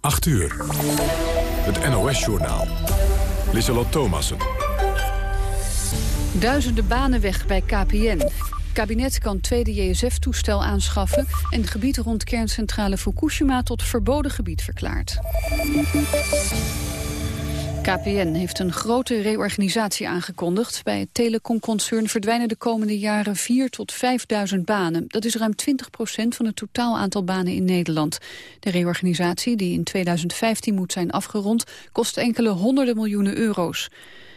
8 uur. Het NOS-journaal. Lissalot Thomassen. Duizenden banen weg bij KPN. Het kabinet kan tweede JSF-toestel aanschaffen... en gebied rond kerncentrale Fukushima tot verboden gebied verklaard. KPN heeft een grote reorganisatie aangekondigd. Bij het telecomconcern verdwijnen de komende jaren 4 tot 5.000 banen. Dat is ruim 20 procent van het totaal aantal banen in Nederland. De reorganisatie, die in 2015 moet zijn afgerond, kost enkele honderden miljoenen euro's.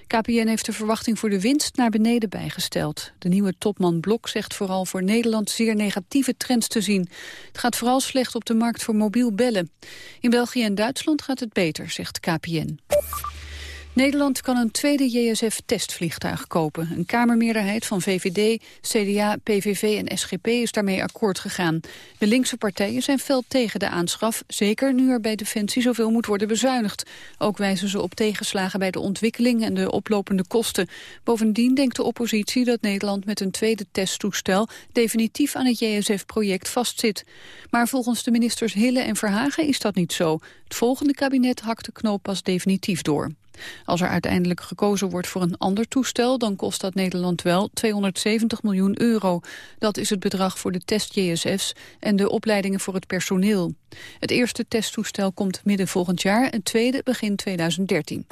KPN heeft de verwachting voor de winst naar beneden bijgesteld. De nieuwe topman Blok zegt vooral voor Nederland zeer negatieve trends te zien. Het gaat vooral slecht op de markt voor mobiel bellen. In België en Duitsland gaat het beter, zegt KPN. Nederland kan een tweede JSF-testvliegtuig kopen. Een kamermeerderheid van VVD, CDA, PVV en SGP is daarmee akkoord gegaan. De linkse partijen zijn fel tegen de aanschaf, zeker nu er bij Defensie zoveel moet worden bezuinigd. Ook wijzen ze op tegenslagen bij de ontwikkeling en de oplopende kosten. Bovendien denkt de oppositie dat Nederland met een tweede testtoestel definitief aan het JSF-project vastzit. Maar volgens de ministers Hille en Verhagen is dat niet zo. Het volgende kabinet hakt de knoop pas definitief door. Als er uiteindelijk gekozen wordt voor een ander toestel... dan kost dat Nederland wel 270 miljoen euro. Dat is het bedrag voor de test-JSF's en de opleidingen voor het personeel. Het eerste testtoestel komt midden volgend jaar, het tweede begin 2013.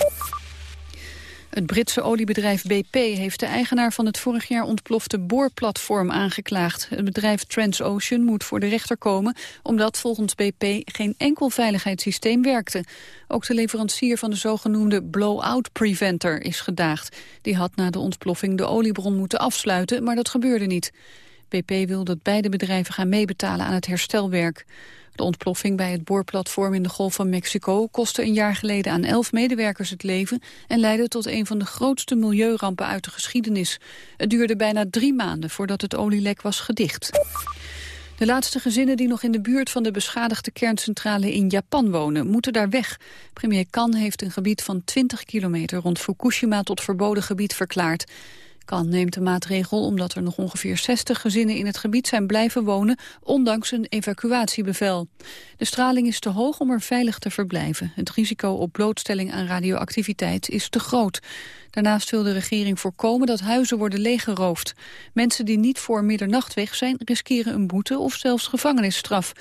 Het Britse oliebedrijf BP heeft de eigenaar van het vorig jaar ontplofte boorplatform aangeklaagd. Het bedrijf Transocean moet voor de rechter komen omdat volgens BP geen enkel veiligheidssysteem werkte. Ook de leverancier van de zogenoemde blow-out preventer is gedaagd. Die had na de ontploffing de oliebron moeten afsluiten, maar dat gebeurde niet. BP wil dat beide bedrijven gaan meebetalen aan het herstelwerk. De ontploffing bij het boorplatform in de Golf van Mexico kostte een jaar geleden aan elf medewerkers het leven en leidde tot een van de grootste milieurampen uit de geschiedenis. Het duurde bijna drie maanden voordat het olielek was gedicht. De laatste gezinnen die nog in de buurt van de beschadigde kerncentrale in Japan wonen, moeten daar weg. Premier Kan heeft een gebied van 20 kilometer rond Fukushima tot verboden gebied verklaard. Kan neemt de maatregel omdat er nog ongeveer 60 gezinnen in het gebied zijn blijven wonen, ondanks een evacuatiebevel. De straling is te hoog om er veilig te verblijven. Het risico op blootstelling aan radioactiviteit is te groot. Daarnaast wil de regering voorkomen dat huizen worden leeggeroofd. Mensen die niet voor middernacht weg zijn, riskeren een boete of zelfs gevangenisstraf.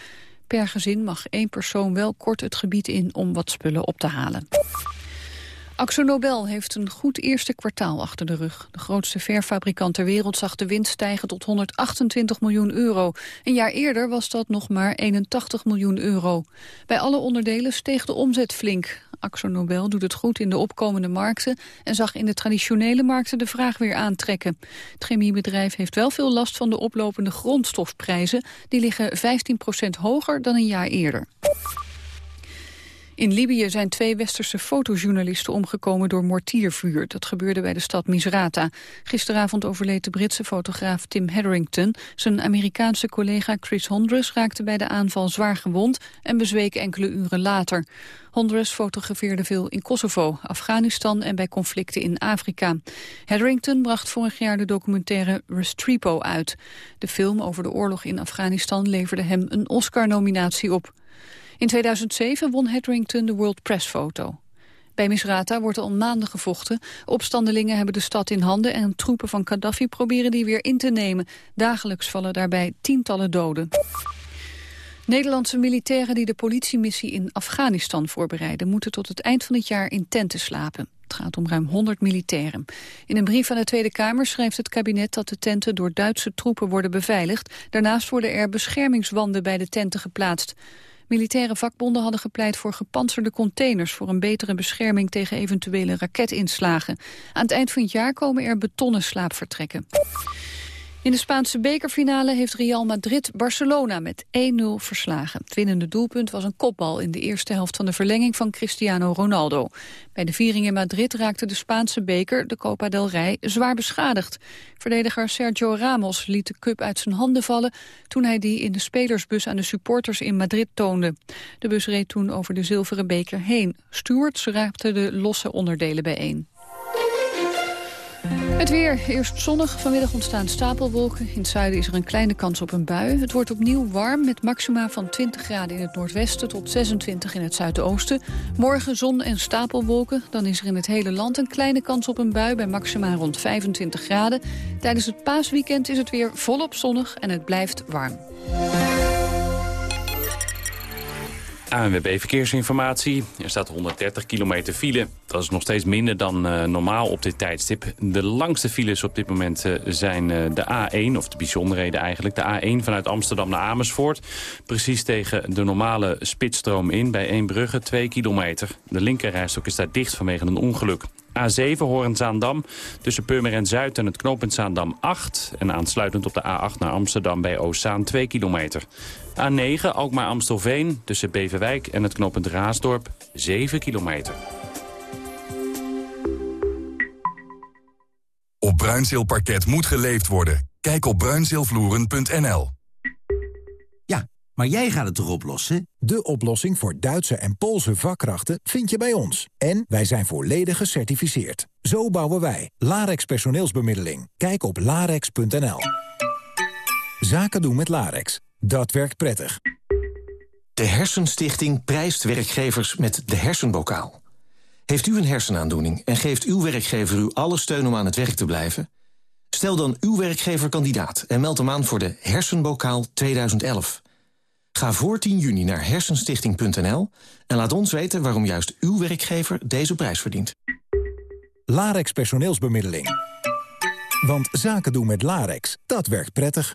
Per gezin mag één persoon wel kort het gebied in om wat spullen op te halen. Axo Nobel heeft een goed eerste kwartaal achter de rug. De grootste verfabrikant ter wereld zag de winst stijgen tot 128 miljoen euro. Een jaar eerder was dat nog maar 81 miljoen euro. Bij alle onderdelen steeg de omzet flink. Axo Nobel doet het goed in de opkomende markten... en zag in de traditionele markten de vraag weer aantrekken. Het chemiebedrijf heeft wel veel last van de oplopende grondstofprijzen. Die liggen 15% hoger dan een jaar eerder. In Libië zijn twee westerse fotojournalisten omgekomen door mortiervuur. Dat gebeurde bij de stad Misrata. Gisteravond overleed de Britse fotograaf Tim Hetherington. Zijn Amerikaanse collega Chris Hondres raakte bij de aanval zwaar gewond... en bezweek enkele uren later. Hondres fotografeerde veel in Kosovo, Afghanistan en bij conflicten in Afrika. Hetherington bracht vorig jaar de documentaire Restrepo uit. De film over de oorlog in Afghanistan leverde hem een Oscar-nominatie op. In 2007 won Hetherington de World Press Foto. Bij Misrata wordt al maanden gevochten. Opstandelingen hebben de stad in handen en troepen van Gaddafi proberen die weer in te nemen. Dagelijks vallen daarbij tientallen doden. Nederlandse militairen die de politiemissie in Afghanistan voorbereiden... moeten tot het eind van het jaar in tenten slapen. Het gaat om ruim 100 militairen. In een brief aan de Tweede Kamer schrijft het kabinet dat de tenten door Duitse troepen worden beveiligd. Daarnaast worden er beschermingswanden bij de tenten geplaatst. Militaire vakbonden hadden gepleit voor gepantserde containers... voor een betere bescherming tegen eventuele raketinslagen. Aan het eind van het jaar komen er betonnen slaapvertrekken. In de Spaanse bekerfinale heeft Real Madrid Barcelona met 1-0 verslagen. Het winnende doelpunt was een kopbal in de eerste helft van de verlenging van Cristiano Ronaldo. Bij de viering in Madrid raakte de Spaanse beker, de Copa del Rey, zwaar beschadigd. Verdediger Sergio Ramos liet de cup uit zijn handen vallen toen hij die in de spelersbus aan de supporters in Madrid toonde. De bus reed toen over de zilveren beker heen. Stewards raapten de losse onderdelen bijeen. Het weer. Eerst zonnig. Vanmiddag ontstaan stapelwolken. In het zuiden is er een kleine kans op een bui. Het wordt opnieuw warm met maxima van 20 graden in het noordwesten... tot 26 in het zuidoosten. Morgen zon en stapelwolken. Dan is er in het hele land een kleine kans op een bui... bij maxima rond 25 graden. Tijdens het paasweekend is het weer volop zonnig en het blijft warm. ANWB Verkeersinformatie. Er staat 130 kilometer file. Dat is nog steeds minder dan uh, normaal op dit tijdstip. De langste files op dit moment uh, zijn uh, de A1, of de bijzonderheden eigenlijk. De A1 vanuit Amsterdam naar Amersfoort. Precies tegen de normale spitsstroom in bij Eembrugge, 2 kilometer. De linkerrijstok is daar dicht vanwege een ongeluk. A7 Horen-Zaandam tussen Purmerend Zuid en het knooppunt Zaandam 8. En aansluitend op de A8 naar Amsterdam bij Oostzaan 2 kilometer. A9 Alkmaar-Amstelveen tussen Beverwijk en het knooppunt Raasdorp 7 kilometer. Op Bruinzeelparket moet geleefd worden. Kijk op bruinzeelvloeren.nl maar jij gaat het toch oplossen? De oplossing voor Duitse en Poolse vakkrachten vind je bij ons. En wij zijn volledig gecertificeerd. Zo bouwen wij. Larex personeelsbemiddeling. Kijk op larex.nl Zaken doen met Larex. Dat werkt prettig. De Hersenstichting prijst werkgevers met de hersenbokaal. Heeft u een hersenaandoening en geeft uw werkgever u alle steun om aan het werk te blijven? Stel dan uw werkgever kandidaat en meld hem aan voor de Hersenbokaal 2011. Ga voor 10 juni naar hersenstichting.nl en laat ons weten waarom juist uw werkgever deze prijs verdient. Larex personeelsbemiddeling. Want zaken doen met Larex, dat werkt prettig.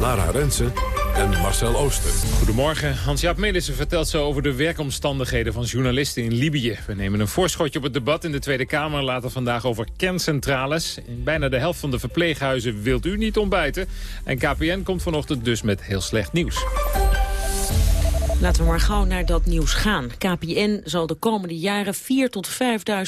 Lara Rensen en Marcel Ooster. Goedemorgen. Hans-Jaap Melissen vertelt zo over de werkomstandigheden van journalisten in Libië. We nemen een voorschotje op het debat in de Tweede Kamer. Later vandaag over kerncentrales. In bijna de helft van de verpleeghuizen wilt u niet ontbijten. En KPN komt vanochtend dus met heel slecht nieuws. Laten we maar gauw naar dat nieuws gaan. KPN zal de komende jaren 4.000 tot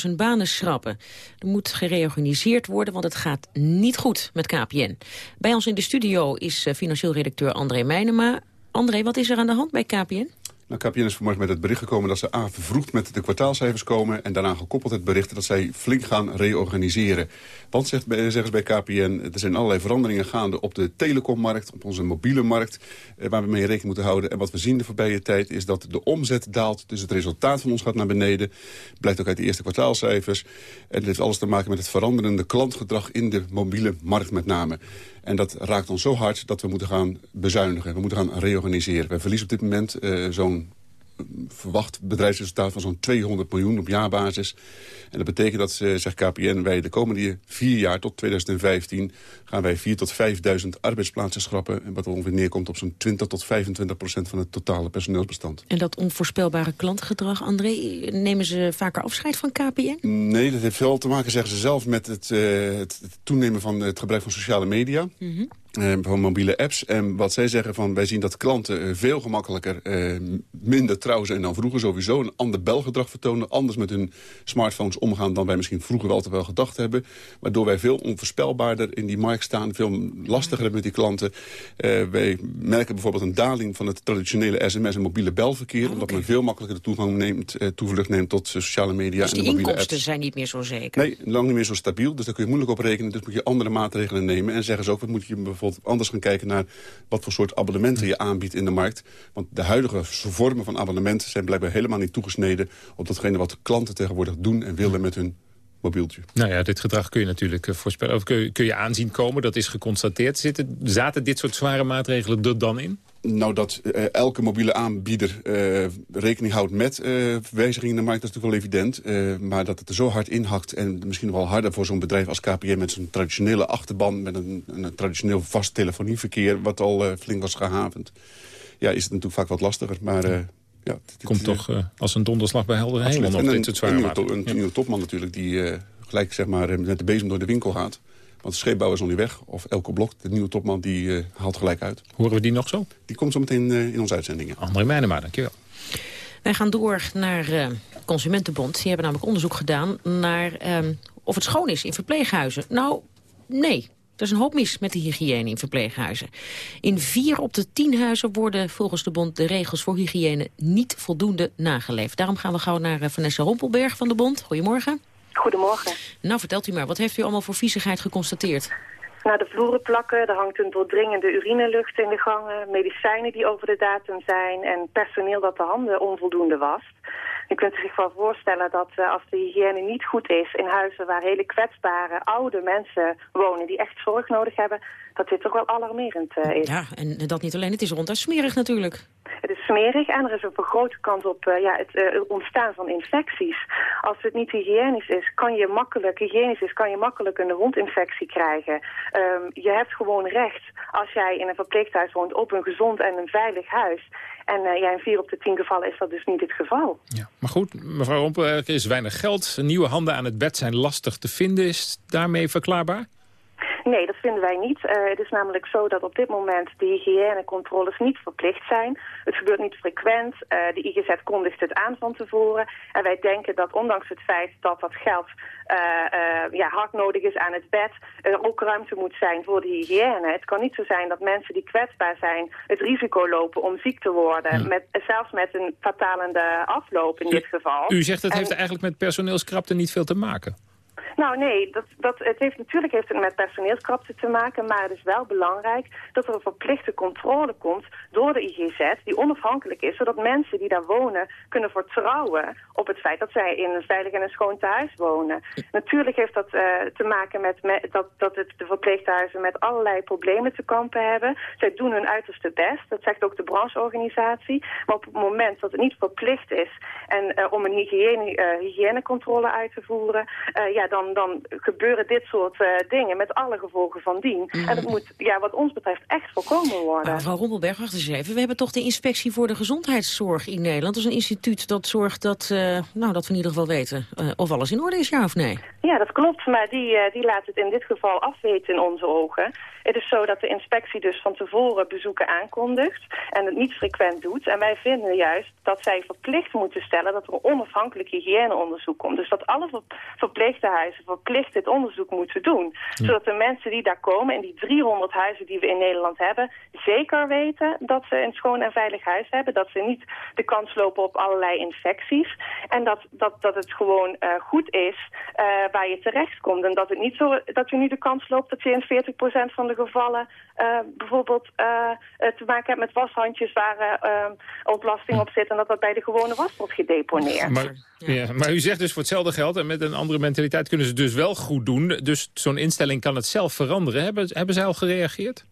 5.000 banen schrappen. Er moet gereorganiseerd worden, want het gaat niet goed met KPN. Bij ons in de studio is eh, financieel redacteur André Meijnema. André, wat is er aan de hand bij KPN? Nou, KPN is vanmorgen met het bericht gekomen dat ze A, vervroegd met de kwartaalcijfers komen... en daarna gekoppeld het bericht dat zij flink gaan reorganiseren. Want, zegt, zeggen ze bij KPN, er zijn allerlei veranderingen gaande op de telecommarkt... op onze mobiele markt, eh, waar we mee rekening moeten houden. En wat we zien de voorbije tijd is dat de omzet daalt... dus het resultaat van ons gaat naar beneden. Blijkt ook uit de eerste kwartaalcijfers. En het heeft alles te maken met het veranderende klantgedrag... in de mobiele markt met name. En dat raakt ons zo hard dat we moeten gaan bezuinigen. We moeten gaan reorganiseren. We verliezen op dit moment uh, zo'n verwacht bedrijfsresultaat van zo'n 200 miljoen op jaarbasis. En dat betekent dat, uh, zegt KPN, wij de komende vier jaar tot 2015... gaan wij 4.000 tot 5.000 arbeidsplaatsen schrappen. En wat ongeveer neerkomt op zo'n 20 tot 25 procent van het totale personeelsbestand. En dat onvoorspelbare klantgedrag, André, nemen ze vaker afscheid van KPN? Nee, dat heeft veel te maken, zeggen ze zelf, met het, uh, het toenemen van het gebruik van sociale media. Mm -hmm. Uh, van mobiele apps. En wat zij zeggen van, wij zien dat klanten uh, veel gemakkelijker uh, minder trouw zijn dan vroeger sowieso. Een ander belgedrag vertonen, anders met hun smartphones omgaan dan wij misschien vroeger wel te wel gedacht hebben. Waardoor wij veel onvoorspelbaarder in die markt staan, veel lastiger hebben met die klanten. wij merken bijvoorbeeld een daling van het traditionele sms en mobiele belverkeer. Oh, omdat men veel makkelijker de toegang neemt, toevlucht neemt tot sociale media dus en de mobiele apps. inkomsten zijn niet meer zo zeker? Nee, lang niet meer zo stabiel. Dus daar kun je moeilijk op rekenen. Dus moet je andere maatregelen nemen. En zeggen ze ook, wat moet je bijvoorbeeld anders gaan kijken naar wat voor soort abonnementen je aanbiedt in de markt. Want de huidige vormen van abonnementen zijn blijkbaar helemaal niet toegesneden op datgene wat klanten tegenwoordig doen en willen met hun mobieltje. Nou ja, dit gedrag kun je natuurlijk eh, voorspellen, of kun je, kun je aanzien komen. Dat is geconstateerd. Zitten, zaten dit soort zware maatregelen er dan in? Nou, dat uh, elke mobiele aanbieder uh, rekening houdt met uh, wijzigingen in de markt, dat is natuurlijk wel evident. maar dat het er zo hard inhakt en misschien wel harder voor zo'n bedrijf als KPN... met zijn traditionele achterban, met een, een traditioneel vast telefonieverkeer... wat al flink was gehavend, ja, is het natuurlijk vaak wat lastiger. Maar ja, dit, Komt toch als een donderslag bij helder hemel nog dit soort zware Een, een, een nieuwe topman natuurlijk, die gelijk zeg maar, met de bezem door de winkel gaat Want de scheepbouwer is nog niet weg. Of Elko Blok, de nieuwe topman, die haalt gelijk uit. Horen we die nog zo? Die komt zo meteen in onze uitzendingen. André Meijnema, dankjewel. Wij gaan door naar uh, Consumentenbond. Die hebben namelijk onderzoek gedaan naar uh, of het schoon is in verpleeghuizen. Nou, nee. Er is een hoop mis met de hygiëne in verpleeghuizen. In vier op de tien huizen worden volgens de bond de regels voor hygiëne niet voldoende nageleefd. Daarom gaan we gauw naar uh, Vanessa Rompelberg van de bond. Goedemorgen. Goedemorgen. Nou, vertelt u maar, wat heeft u allemaal voor viezigheid geconstateerd? Nou, de vloeren plakken, er hangt een doordringende urinelucht in de gangen, medicijnen die over de datum zijn en personeel dat de handen onvoldoende wast. Je kunt zich wel voorstellen dat uh, als de hygiëne niet goed is in huizen waar hele kwetsbare oude mensen wonen die echt zorg nodig hebben, dat dit toch wel alarmerend uh, is. Ja, en dat niet alleen, het is ronduit smerig natuurlijk. Het is smerig en er is een vergrote kans op uh, ja, het ontstaan van infecties. Als het niet hygiënisch is, kan je makkelijk, hygiënisch is, kan je makkelijk een wondinfectie krijgen. Um, je hebt gewoon recht, als jij in een verpleeghuis woont, op een gezond en een veilig huis. En uh, ja, in vier op de tien gevallen is dat dus niet het geval. Ja, maar goed, mevrouw Rompel, er is weinig geld. Nieuwe handen aan het bed zijn lastig te vinden. Is daarmee verklaarbaar? Nee, dat vinden wij niet. Uh, het is namelijk zo dat op dit moment de hygiënecontroles niet verplicht zijn. Het gebeurt niet frequent. Uh, de IGZ kondigt het aan van tevoren. En wij denken dat ondanks het feit dat dat geld uh, ja, hard nodig is aan het bed... er ook ruimte moet zijn voor de hygiëne. Het kan niet zo zijn dat mensen die kwetsbaar zijn... het risico lopen om ziek te worden. Ja. Met, zelfs met een fatalende afloop in u, dit geval. U zegt het en, heeft eigenlijk met personeelskrapte niet veel te maken. Nou nee, dat, dat, het heeft, natuurlijk heeft het met personeelskrapte te maken, maar het is wel belangrijk dat er een verplichte controle komt door de IGZ, die onafhankelijk is, zodat mensen die daar wonen kunnen vertrouwen op het feit dat zij in een veilig en een schoon thuis wonen. Natuurlijk heeft dat uh, te maken met, dat, dat het, de verpleeghuizen met allerlei problemen te kampen hebben. Zij doen hun uiterste best, dat zegt ook de brancheorganisatie, maar op het moment dat het niet verplicht is en uh, om een hygiëne, uh, hygiënecontrole uit te voeren, ja, dan dan, dan gebeuren dit soort uh, dingen met alle gevolgen van dien. Mm. En dat moet, ja, wat ons betreft, echt voorkomen worden. Mevrouw Rommelberg, wacht eens even. We hebben toch de Inspectie voor de Gezondheidszorg in Nederland. Dat is een instituut dat zorgt dat, uh, nou, dat we in ieder geval weten uh, of alles in orde is, ja of nee? Ja, dat klopt. Maar die, die laat het in dit geval afweten in onze ogen. Het is zo dat de inspectie dus van tevoren bezoeken aankondigt en het niet frequent doet. En wij vinden juist dat zij verplicht moeten stellen dat er een onafhankelijk hygiëneonderzoek komt. Dus dat alle verpleeghuizen verplicht dit onderzoek moeten doen. Ja. Zodat de mensen die daar komen, in die 300 huizen die we in Nederland hebben, zeker weten dat ze een schoon en veilig huis hebben. Dat ze niet de kans lopen op allerlei infecties. En dat, dat, dat het gewoon uh, goed is uh, waar je terecht komt. En dat het niet zo dat je nu de kans loopt dat je in 40% van de gevallen uh, bijvoorbeeld te maken hebt met washandjes waar ontlasting op zit en dat dat bij de gewone was wordt gedeponeerd. Maar, ja, maar u zegt dus voor hetzelfde geld en met een andere mentaliteit kunnen ze dus wel goed doen. Dus zo'n instelling kan het zelf veranderen. Hebben, hebben zij al gereageerd?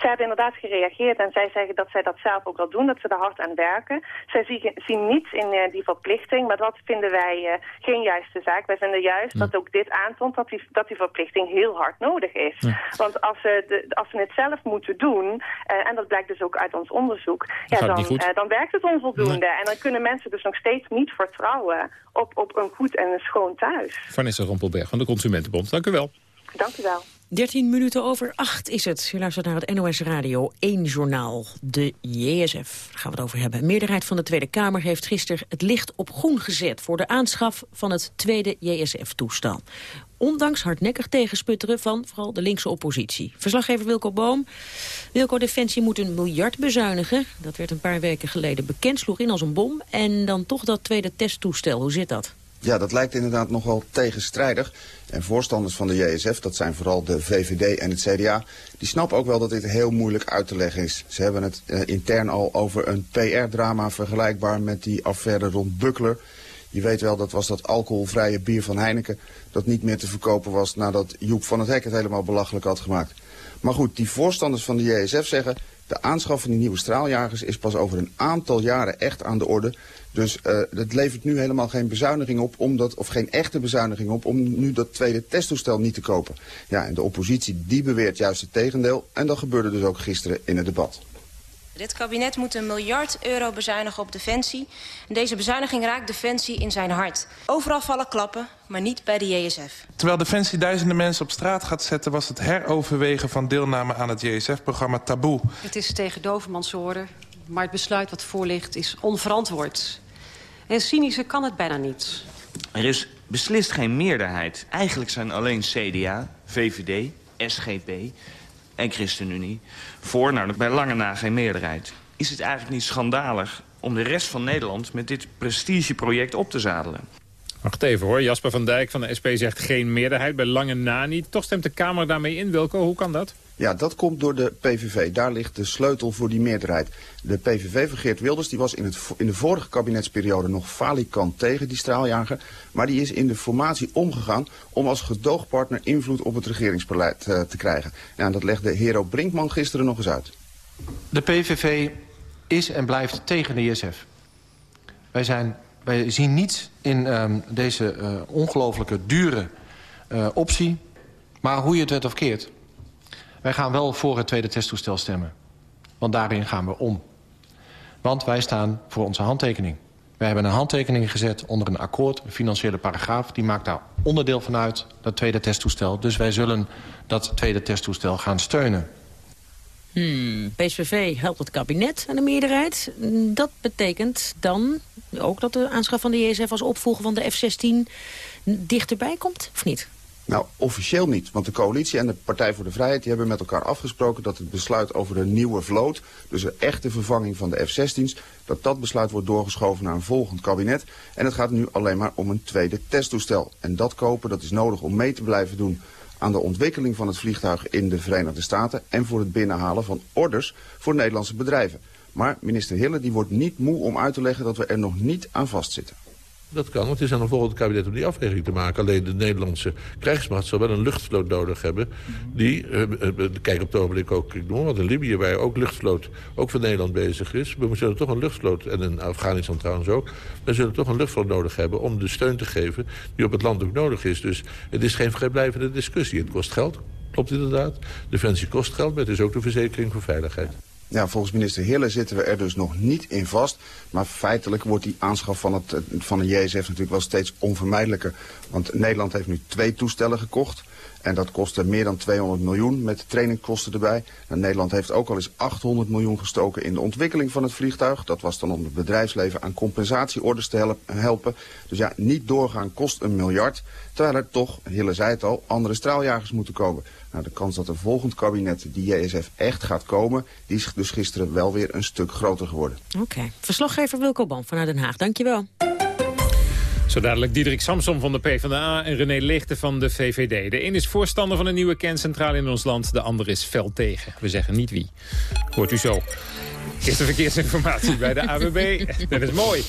Zij hebben inderdaad gereageerd en zij zeggen dat zij dat zelf ook al doen, dat ze er hard aan werken. Zij zien, zien niets in uh, die verplichting, maar dat vinden wij uh, geen juiste zaak. Wij vinden juist ja. dat ook dit aantoont dat die, dat die verplichting heel hard nodig is. Ja. Want als ze, de, als ze het zelf moeten doen, uh, en dat blijkt dus ook uit ons onderzoek, ja, dan, dan werkt het onvoldoende. Nee. En dan kunnen mensen dus nog steeds niet vertrouwen op, op een goed en een schoon thuis. Vanessa Rompelberg van de Consumentenbond, dank u wel. Dank u wel. 13 minuten over 8 is het. U luistert naar het NOS Radio 1 journaal, de JSF. Daar gaan we het over hebben. De meerderheid van de Tweede Kamer heeft gisteren het licht op groen gezet... voor de aanschaf van het tweede JSF-toestel. Ondanks hardnekkig tegensputteren van vooral de linkse oppositie. Verslaggever Wilco Boom. Wilco Defensie moet een miljard bezuinigen. Dat werd een paar weken geleden bekend, sloeg in als een bom. En dan toch dat tweede testtoestel. Hoe zit dat? Ja, dat lijkt inderdaad nogal tegenstrijdig. En voorstanders van de JSF, dat zijn vooral de VVD en het CDA... die snappen ook wel dat dit heel moeilijk uit te leggen is. Ze hebben het uh, intern al over een PR-drama vergelijkbaar met die affaire rond Buckler. Je weet wel, dat was dat alcoholvrije bier van Heineken... dat niet meer te verkopen was nadat Joep van het Hek het helemaal belachelijk had gemaakt. Maar goed, die voorstanders van de JSF zeggen... de aanschaf van die nieuwe straaljagers is pas over een aantal jaren echt aan de orde... Dus uh, het levert nu helemaal geen bezuiniging op, omdat, of geen echte bezuiniging op, om nu dat tweede testtoestel niet te kopen. Ja, en de oppositie die beweert juist het tegendeel. En dat gebeurde dus ook gisteren in het debat. Dit kabinet moet een miljard euro bezuinigen op Defensie. En deze bezuiniging raakt Defensie in zijn hart. Overal vallen klappen, maar niet bij de JSF. Terwijl Defensie duizenden mensen op straat gaat zetten... was het heroverwegen van deelname aan het JSF-programma taboe. Het is tegen dovenmansoren, maar het besluit wat voor ligt is onverantwoord. En cynischer kan het bijna niet. Er is beslist geen meerderheid. Eigenlijk zijn alleen CDA, VVD, SGP en ChristenUnie voor, nou bij lange na geen meerderheid. Is het eigenlijk niet schandalig om de rest van Nederland met dit prestigeproject op te zadelen? Wacht even hoor, Jasper van Dijk van de SP zegt geen meerderheid, bij lange na niet. Toch stemt de Kamer daarmee in, Wilco, hoe kan dat? Ja, dat komt door de PVV. Daar ligt de sleutel voor die meerderheid. De PVV van Wilders die was in, het, in de vorige kabinetsperiode nog falikant tegen die straaljager. Maar die is in de formatie omgegaan om als gedoogpartner invloed op het regeringsbeleid uh, te krijgen. En dat legde Hero Brinkman gisteren nog eens uit. De PVV is en blijft tegen de ISF. Wij, zijn, wij zien niets in um, deze uh, ongelooflijke dure uh, optie. Maar hoe je het wet of keert... Wij gaan wel voor het tweede testtoestel stemmen. Want daarin gaan we om. Want wij staan voor onze handtekening. Wij hebben een handtekening gezet onder een akkoord, een financiële paragraaf. Die maakt daar onderdeel van uit, dat tweede testtoestel. Dus wij zullen dat tweede testtoestel gaan steunen. Hmm, PSVV helpt het kabinet en de meerderheid. Dat betekent dan ook dat de aanschaf van de JSF als opvolger van de F-16 dichterbij komt, of niet? Nou, officieel niet. Want de coalitie en de Partij voor de Vrijheid... die hebben met elkaar afgesproken dat het besluit over een nieuwe vloot... dus een echte vervanging van de F-16's... dat dat besluit wordt doorgeschoven naar een volgend kabinet. En het gaat nu alleen maar om een tweede testtoestel. En dat kopen, dat is nodig om mee te blijven doen aan de ontwikkeling van het vliegtuig in de Verenigde Staten... en voor het binnenhalen van orders voor Nederlandse bedrijven. Maar minister Hille die wordt niet moe om uit te leggen dat we er nog niet aan vastzitten. Dat kan, want het is aan een volgend kabinet om die afweging te maken. Alleen de Nederlandse krijgsmacht zal wel een luchtvloot nodig hebben. Die, uh, uh, kijk op het ogenblik ook, ik noem wat in Libië, waar ook luchtvloot ook van Nederland bezig is. We zullen toch een luchtvloot, en in Afghanistan trouwens ook, we zullen toch een luchtvloot nodig hebben om de steun te geven die op het land ook nodig is. Dus het is geen vrijblijvende discussie. Het kost geld, klopt inderdaad. Defensie kost geld, maar het is ook de verzekering voor veiligheid. Ja, volgens minister Hille zitten we er dus nog niet in vast. Maar feitelijk wordt die aanschaf van, het, van de JSF natuurlijk wel steeds onvermijdelijker. Want Nederland heeft nu twee toestellen gekocht. En dat kostte meer dan 200 miljoen met trainingkosten erbij. En Nederland heeft ook al eens 800 miljoen gestoken in de ontwikkeling van het vliegtuig. Dat was dan om het bedrijfsleven aan compensatieorders te helpen. Dus ja, niet doorgaan kost een miljard. Terwijl er toch, Hille zei het al, andere straaljagers moeten komen. Nou, de kans dat er volgend kabinet die JSF echt gaat komen... die is dus gisteren wel weer een stuk groter geworden. Oké. Verslaggever Wilco Ban vanuit Den Haag. Dankjewel. Zo dadelijk Diederik Samsom van de PvdA en René Leegte van de VVD. De een is voorstander van een nieuwe kerncentrale in ons land. De ander is fel tegen. We zeggen niet wie. Hoort u zo. Eerste verkeersinformatie bij de AWB. Dat is mooi.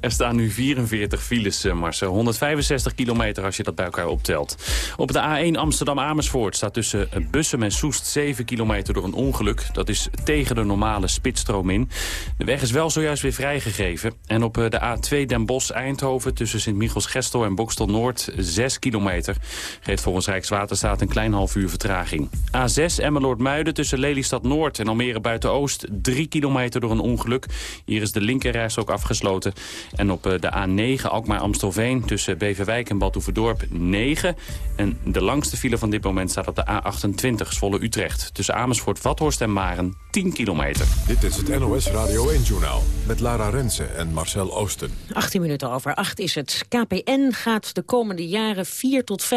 Er staan nu 44 files, eh, Marcel. 165 kilometer als je dat bij elkaar optelt. Op de A1 Amsterdam-Amersfoort staat tussen Bussum en Soest 7 kilometer door een ongeluk. Dat is tegen de normale spitsstroom in. De weg is wel zojuist weer vrijgegeven. En op eh, de A2 Den Bosch-Eindhoven tussen Sint-Michels-Gestel en Bokstel-Noord 6 kilometer. Geeft volgens Rijkswaterstaat een klein half uur vertraging. A6 Emmeloord-Muiden tussen Lelystad-Noord en Almere Buiten-Oost 3 kilometer door een ongeluk. Hier is de linkerreis ook afgesloten. En op eh, de A9 Alkmaar-Amstelveen tussen Beverwijk en Badhoevedorp 9. En de langste file van dit moment staat op de A28 Zwolle-Utrecht. Tussen Amersfoort-Vathorst en Maren 10 kilometer. Dit is het NOS Radio 1-journaal met Lara Rensen en Marcel Oosten. 18 minuten over 8 is het. KPN gaat de komende jaren 4 tot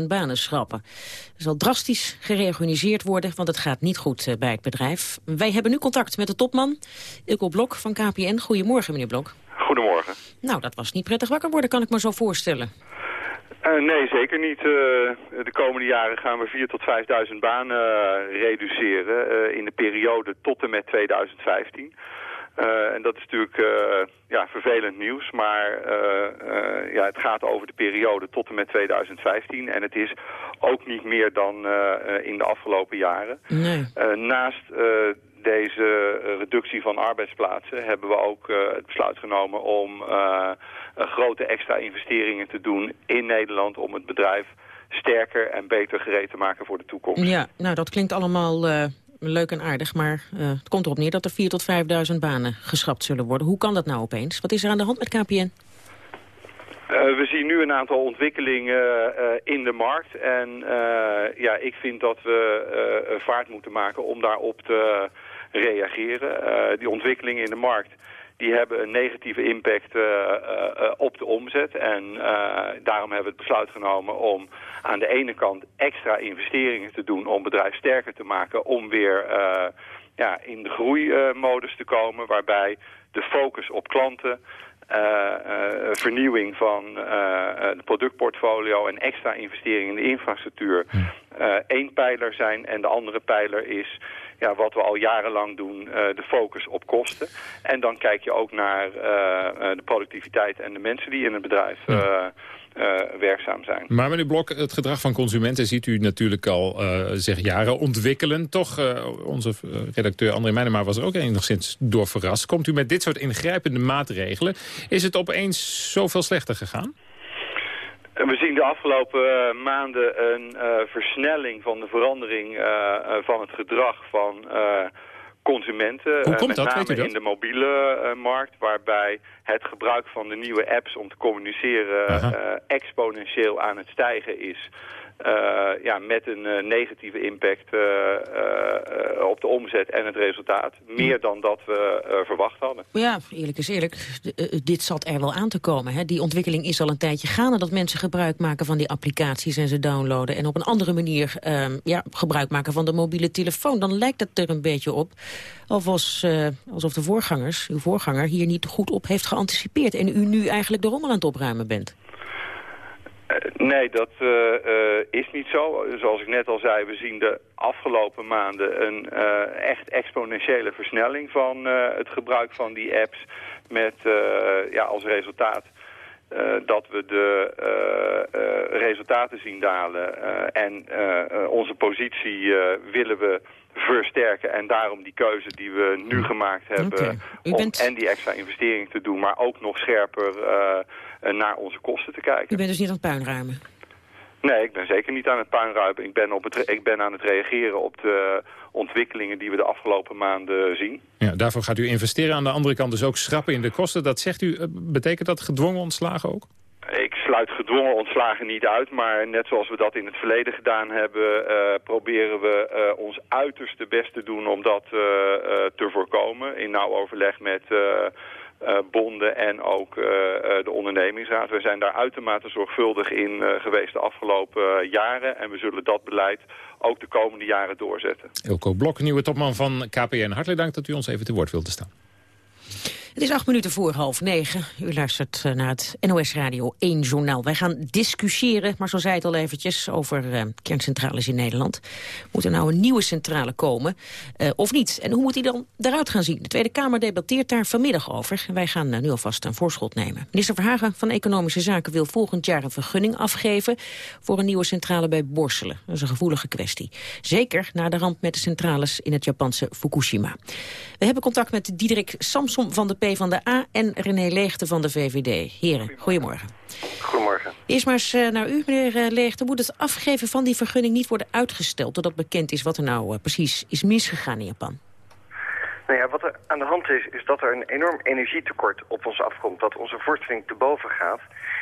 5.000 banen schrappen. Er zal drastisch gereorganiseerd worden, want het gaat niet goed eh, bij het bedrijf. Wij hebben nu contact met de topman, Ilko Blok van KPN. Goedemorgen, meneer Blok. Goedemorgen. Nou, dat was niet prettig wakker worden, kan ik me zo voorstellen. Uh, nee, zeker niet. Uh, de komende jaren gaan we 4.000 tot 5.000 banen uh, reduceren in de periode tot en met 2015. en dat is natuurlijk ja, vervelend nieuws, maar ja, het gaat over de periode tot en met 2015. En het is ook niet meer dan in de afgelopen jaren. Nee. naast deze reductie van arbeidsplaatsen hebben we ook het besluit genomen om grote extra investeringen te doen in Nederland om het bedrijf sterker en beter gereed te maken voor de toekomst. Ja, nou dat klinkt allemaal uh, leuk en aardig, maar uh, het komt erop neer dat er 4.000 tot 5.000 banen geschrapt zullen worden. Hoe kan dat nou opeens? Wat is er aan de hand met KPN? Uh, we zien nu een aantal ontwikkelingen in de markt. En ja, ik vind dat we vaart moeten maken om daarop te reageren. die ontwikkelingen in de markt die hebben een negatieve impact uh, uh, op de omzet. En uh, daarom hebben we het besluit genomen om aan de ene kant extra investeringen te doen om bedrijf sterker te maken. Om weer ja, in de groeimodus te komen waarbij de focus op klanten, vernieuwing van het productportfolio en extra investeringen in de infrastructuur één pijler zijn. En de andere pijler is ja, wat we al jarenlang doen, uh, de focus op kosten. En dan kijk je ook naar uh, de productiviteit en de mensen die in het bedrijf uh, werkzaam zijn. Maar meneer Blok, het gedrag van consumenten ziet u natuurlijk al zeg jaren ontwikkelen. Toch, onze redacteur André Meijnema was er ook enigszins door verrast. Komt u met dit soort ingrijpende maatregelen? Is het opeens zoveel slechter gegaan? We zien de afgelopen uh, maanden een uh, versnelling van de verandering uh, van het gedrag van consumenten. Hoe komt met dat? name Weet u dat? in de mobiele markt, waarbij het gebruik van de nieuwe apps om te communiceren exponentieel aan het stijgen is. Uh, ja, met een uh, negatieve impact uh, op de omzet en het resultaat. Meer dan dat we verwacht hadden. Ja, eerlijk is eerlijk. Dit zat er wel aan te komen. Hè? Die ontwikkeling is al een tijdje gaande... dat mensen gebruik maken van die applicaties en ze downloaden... en op een andere manier ehm, ja, gebruik maken van de mobiele telefoon. Dan lijkt het er een beetje op alsof de voorgangers, uw voorganger... hier niet goed op heeft geanticipeerd... en u nu eigenlijk de rommel aan het opruimen bent. Nee, dat uh, uh, is niet zo. Zoals ik net al zei, we zien de afgelopen maanden een uh, echt exponentiële versnelling van het gebruik van die apps. Met ja, als resultaat dat we de resultaten zien dalen. en onze positie willen we versterken. En daarom die keuze die we nu gemaakt hebben okay. om en die extra investering te doen, maar ook nog scherper naar onze kosten te kijken. U bent dus niet aan het puinruimen? Nee, ik ben zeker niet aan het puinruimen. Ik ben, op het, ik ben aan het reageren op de ontwikkelingen die we de afgelopen maanden zien. Ja, daarvoor gaat u investeren. Aan de andere kant dus ook schrappen in de kosten. Dat zegt u, betekent dat gedwongen ontslagen ook? Ik sluit gedwongen ontslagen niet uit, maar net zoals we dat in het verleden gedaan hebben, uh, proberen we uh, ons uiterste best te doen om dat uh, te voorkomen. In nauw overleg met bonden en ook de ondernemingsraad. We zijn daar uitermate zorgvuldig in geweest de afgelopen jaren en we zullen dat beleid ook de komende jaren doorzetten. Ilko Blok, nieuwe topman van KPN. Hartelijk dank dat u ons even te woord wilde staan. Het is acht minuten voor half negen. U luistert naar het NOS Radio 1 journaal. Wij gaan discussiëren, maar zo zei het al eventjes, over uh, kerncentrales in Nederland. Moet er nou een nieuwe centrale komen, uh, of niet? En hoe moet die dan eruit gaan zien? De Tweede Kamer debatteert daar vanmiddag over. En wij gaan nu alvast een voorschot nemen. Minister Verhagen van Economische Zaken wil volgend jaar een vergunning afgeven... voor een nieuwe centrale bij Borselen. Dat is een gevoelige kwestie. Zeker na de ramp met de centrales in het Japanse Fukushima. We hebben contact met Diederik Samsom van de PvdA en René Leegte van de VVD. Heren, goedemorgen. Goedemorgen. Eerst maar eens naar u, meneer Leegte. Moet het afgeven van die vergunning niet worden uitgesteld... totdat bekend is wat er nou precies is misgegaan in Japan? Nou ja, wat er aan de hand is, is dat er een enorm energietekort op ons afkomt. Dat onze voorstelling te boven gaat.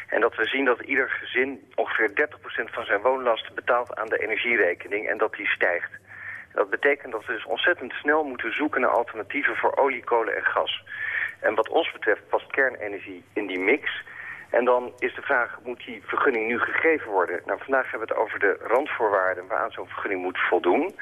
En dat we zien dat ieder gezin ongeveer 30% van zijn woonlast betaalt aan de energierekening. En dat die stijgt. Dat betekent dat we dus ontzettend snel moeten zoeken naar alternatieven voor olie, kolen en gas. En wat ons betreft past kernenergie in die mix. En dan is de vraag, moet die vergunning nu gegeven worden? Nou, vandaag hebben we het over de randvoorwaarden waaraan zo'n vergunning moet voldoen.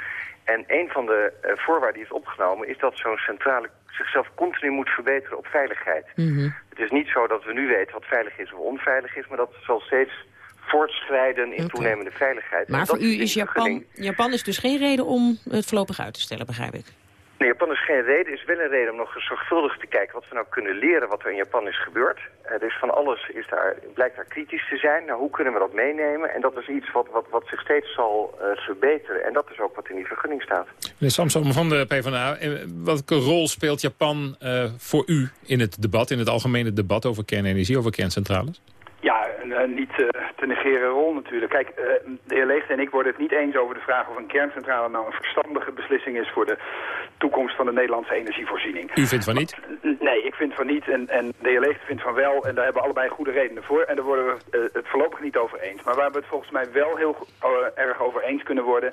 En een van de uh, voorwaarden die is opgenomen is dat zo'n centrale zichzelf continu moet verbeteren op veiligheid. Mm -hmm. Het is niet zo dat we nu weten wat veilig is of onveilig is, maar dat zal steeds voortschrijden in okay. toenemende veiligheid. Maar voor u is Japan, Japan is dus geen reden om het voorlopig uit te stellen, begrijp ik? Nee, Japan is geen reden. is wel een reden om nog eens zorgvuldig te kijken wat we nou kunnen leren wat er in Japan is gebeurd. Uh, dus van alles is daar, blijkt daar kritisch te zijn. Nou, hoe kunnen we dat meenemen? En dat is iets wat, wat, wat zich steeds zal uh, verbeteren. En dat is ook wat in die vergunning staat. Meneer Samson van de PvdA, welke rol speelt Japan uh, voor u in het debat, in het algemene debat over kernenergie, over kerncentrales? Een eh, niet eh, te negeren rol natuurlijk. Kijk, eh, de heer Leegte en ik worden het niet eens over de vraag of een kerncentrale nou een verstandige beslissing is voor de toekomst van de Nederlandse energievoorziening. U vindt van niet? Nee, ik vind van niet en, en de heer Leegte vindt van wel en daar hebben we allebei goede redenen voor. En daar worden we het voorlopig niet over eens. Maar waar we het volgens mij wel heel erg over eens kunnen worden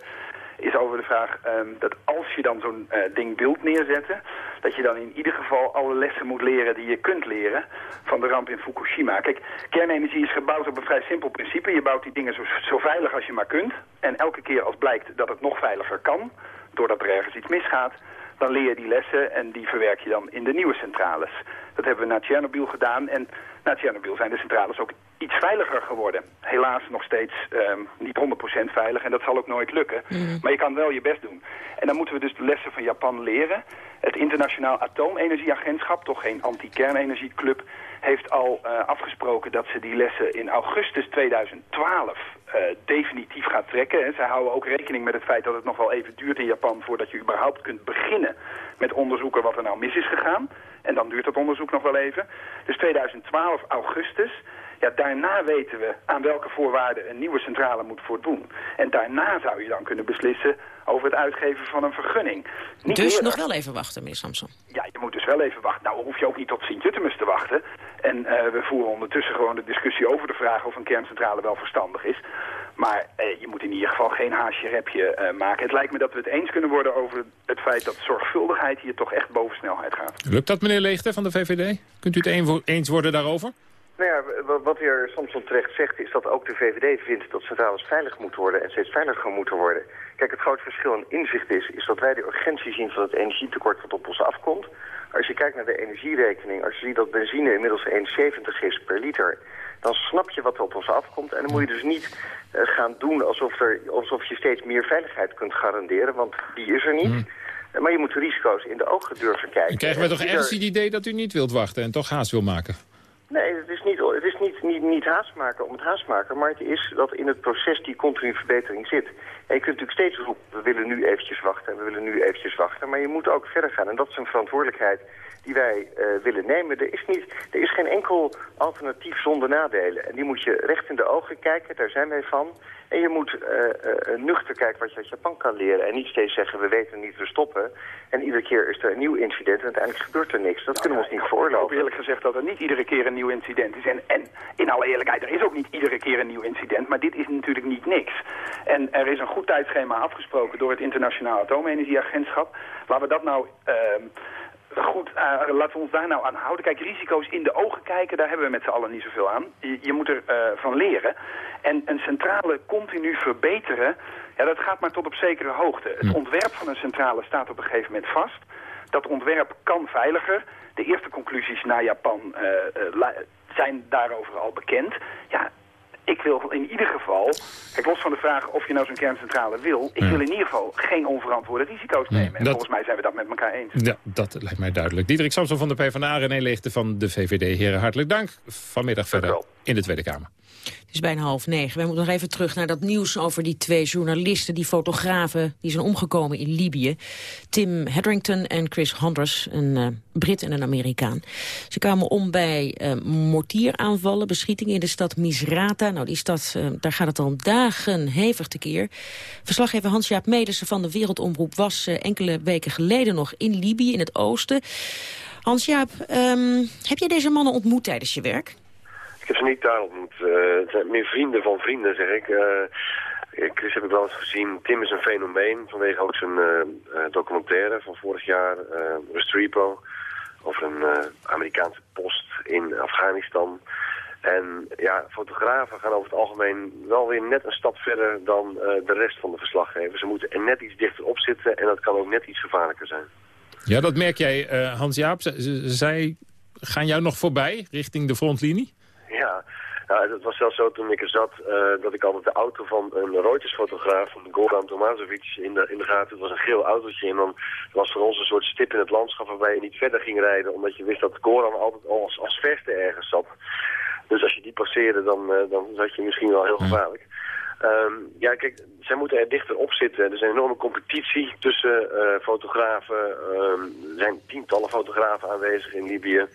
is over de vraag ehm, dat als je dan zo'n ding wilt neerzetten dat je dan in ieder geval alle lessen moet leren die je kunt leren van de ramp in Fukushima. Kijk, kernenergie is gebouwd op een vrij simpel principe. Je bouwt die dingen zo, zo veilig als je maar kunt. En elke keer als blijkt dat het nog veiliger kan, doordat er ergens iets misgaat, dan leer je die lessen en die verwerk je dan in de nieuwe centrales. Dat hebben we na Tsjernobyl gedaan en na Tsjernobyl zijn de centrales ook iets veiliger geworden. Helaas nog steeds um, niet 100% veilig en dat zal ook nooit lukken. Mm. Maar je kan wel je best doen. En dan moeten we dus de lessen van Japan leren. Het Internationaal Atoomenergieagentschap, toch geen anti-kernenergieclub, heeft al uh, afgesproken dat ze die lessen in augustus 2012 uh, eh, definitief gaat trekken. En zij houden ook rekening met het feit dat het nog wel even duurt in Japan voordat je überhaupt kunt beginnen met onderzoeken wat er nou mis is gegaan. En dan duurt dat onderzoek nog wel even. Dus 2012 augustus. Ja, daarna weten we aan welke voorwaarden een nieuwe centrale moet voortdoen. En daarna zou je dan kunnen beslissen over het uitgeven van een vergunning. Niet dus nog wel even wachten, meneer Samson. Ja, je moet dus wel even wachten. Nou hoef je ook niet tot Sint-Jutemus te wachten. En uh, we voeren ondertussen gewoon de discussie over de vraag of een kerncentrale wel verstandig is. Maar eh, je moet in ieder geval geen haasje-repje uh, maken. Het lijkt me dat we het eens kunnen worden over het feit dat zorgvuldigheid hier toch echt boven snelheid gaat. Lukt dat, meneer Leegte van de VVD? Kunt u het eens worden daarover? Nou ja, wat de heer Samson terecht zegt is dat ook de VVD vindt dat centrales veilig moeten worden en steeds veiliger moeten worden. Kijk, het grote verschil in inzicht is, is dat wij de urgentie zien van het energietekort wat op ons afkomt. Als je kijkt naar de energierekening, als je ziet dat benzine inmiddels 1,70 is per liter, dan snap je wat er op ons afkomt. En dan moet je dus niet uh, gaan doen alsof, er, alsof je steeds meer veiligheid kunt garanderen, want die is er niet. Mm. Maar je moet de risico's in de ogen durven kijken. Dan krijgen we toch ergens het idee dat u niet wilt wachten en toch haast wil maken? Nee, het is, niet, het is niet, niet, niet haast maken om het haast maken, maar het is dat in het proces die continue verbetering zit. En je kunt natuurlijk steeds we willen nu eventjes wachten en we willen nu eventjes wachten, maar je moet ook verder gaan. En dat is een verantwoordelijkheid die wij uh, willen nemen. Er is, niet, er is geen enkel alternatief zonder nadelen. En die moet je recht in de ogen kijken, daar zijn wij van. En je moet uh, uh, nuchter kijken wat je uit Japan kan leren. En niet steeds zeggen, we weten niet, we stoppen. En iedere keer is er een nieuw incident en uiteindelijk gebeurt er niks. Dat kunnen we ons niet veroorloven. Ik hoop eerlijk gezegd dat er niet iedere keer een nieuw incident is. En, en in alle eerlijkheid, er is ook niet iedere keer een nieuw incident. Maar dit is natuurlijk niet niks. En er is een goed tijdschema afgesproken door het Internationaal Atoomenergieagentschap. Laten we dat nou... Uh, goed, uh, laten we ons daar nou aan houden. Kijk, risico's in de ogen kijken, daar hebben we met z'n allen niet zoveel aan. Je, je moet er uh, van leren. En een centrale continu verbeteren, ja, dat gaat maar tot op zekere hoogte. Het ontwerp van een centrale staat op een gegeven moment vast. Dat ontwerp kan veiliger. De eerste conclusies naar Japan uh, zijn daarover al bekend. Ja, ik wil in ieder geval, kijk los van de vraag of je nou zo'n kerncentrale wil, ik wil in ieder geval geen onverantwoorde risico's nemen. En volgens mij zijn we dat met elkaar eens. Ja, dat lijkt mij duidelijk. Diederik Samson van de PvdA, René Leegte van de VVD. Heren, hartelijk dank. Vanmiddag verder in de Tweede Kamer. Het is bijna half negen. We moeten nog even terug naar dat nieuws over die twee journalisten, die fotografen, die zijn omgekomen in Libië. Tim Hedrington en Chris Honders, een uh, Brit en een Amerikaan. Ze kwamen om bij uh, mortieraanvallen, beschietingen in de stad Misrata. Nou, die stad, uh, daar gaat het al dagen hevig tekeer. Verslaggever Hans-Jaap Medersen van de Wereldomroep was enkele weken geleden nog in Libië, in het oosten. Hans-Jaap, um, heb jij deze mannen ontmoet tijdens je werk? Ik heb ze niet daar ontmoet. Uh, het zijn meer vrienden van vrienden, zeg ik. Uh, Chris heb ik wel eens gezien. Tim is een fenomeen vanwege ook zijn uh, documentaire van vorig jaar, uh, Restrepo, over een Amerikaanse post in Afghanistan. En ja, fotografen gaan over het algemeen wel weer net een stap verder dan de rest van de verslaggevers. Ze moeten er net iets dichter op zitten en dat kan ook net iets gevaarlijker zijn. Ja, dat merk jij, Hans-Jaap. Zij gaan jou nog voorbij richting de frontlinie? Ja, het was zelfs zo toen ik er zat uh, dat ik altijd de auto van een Reuters-fotograaf, van Goran Tomazovic, in de, in de gaten. Het was een geel autootje en dan was voor ons een soort stip in het landschap waarbij je niet verder ging rijden, omdat je wist dat Goran altijd als, als verste ergens zat. Dus als je die passeerde, dan, uh, dan zat je misschien wel heel gevaarlijk. Um, ja, kijk, zij moeten er dichter op zitten. Er is een enorme competitie tussen uh, fotografen. Um, er zijn tientallen fotografen aanwezig in Libië.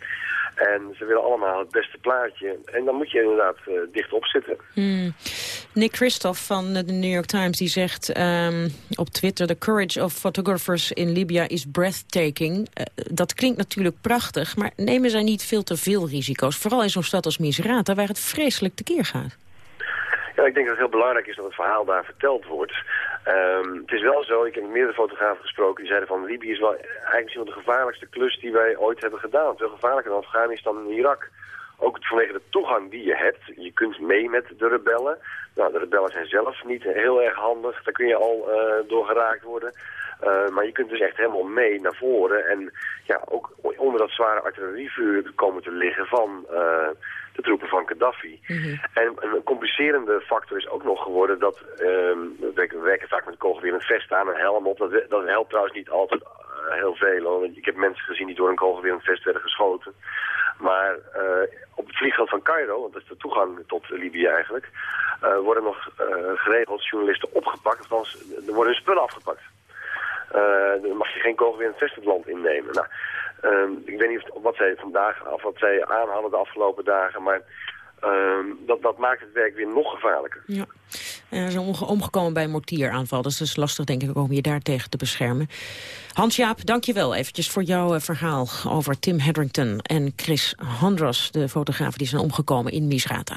En ze willen allemaal het beste plaatje. En dan moet je inderdaad uh, dicht op zitten. Hmm. Nick Christoph van de New York Times die zegt um, op Twitter... The courage of photographers in Libya is breathtaking. Uh, dat klinkt natuurlijk prachtig, maar nemen zij niet veel te veel risico's? Vooral in zo'n stad als Misrata, waar het vreselijk tekeer gaat. Ja, ik denk dat het heel belangrijk is dat het verhaal daar verteld wordt. Um, het is wel zo, ik heb meerdere fotografen gesproken... die zeiden van Libië is wel eigenlijk misschien wel de gevaarlijkste klus die wij ooit hebben gedaan. Veel gevaarlijker dan Afghanistan en Irak. Ook vanwege de toegang die je hebt. Je kunt mee met de rebellen. Nou, de rebellen zijn zelf niet heel erg handig. Daar kun je al uh, door geraakt worden. Uh, maar je kunt dus echt helemaal mee naar voren. En ja, ook onder dat zware artillerievuur komen te liggen van... Uh, de troepen van Gaddafi. Mm -hmm. En een complicerende factor is ook nog geworden dat... Um, we werken vaak met kogelweer een vest aan, een helm op. Dat, dat helpt trouwens niet altijd uh, heel veel. Hoor. Ik heb mensen gezien die door een kogelweer een vest werden geschoten. Maar uh, op het vliegveld van Cairo, want dat is de toegang tot Libië eigenlijk... Uh, worden nog geregeld journalisten opgepakt. Althans, er worden hun spullen afgepakt. Dan mag je geen een vest het land innemen. Nou, Um, ik weet niet of, wat zij vandaag of wat zij aan hadden de afgelopen dagen, maar um, dat, dat maakt het werk weer nog gevaarlijker. Ja. Zijn omgekomen bij een mortieraanval, dus het is lastig denk ik om je daartegen te beschermen. Hans-Jaap, dank je wel eventjes voor jouw uh, verhaal over Tim Hedrington en Chris Handros, de fotografen die zijn omgekomen in Misrata.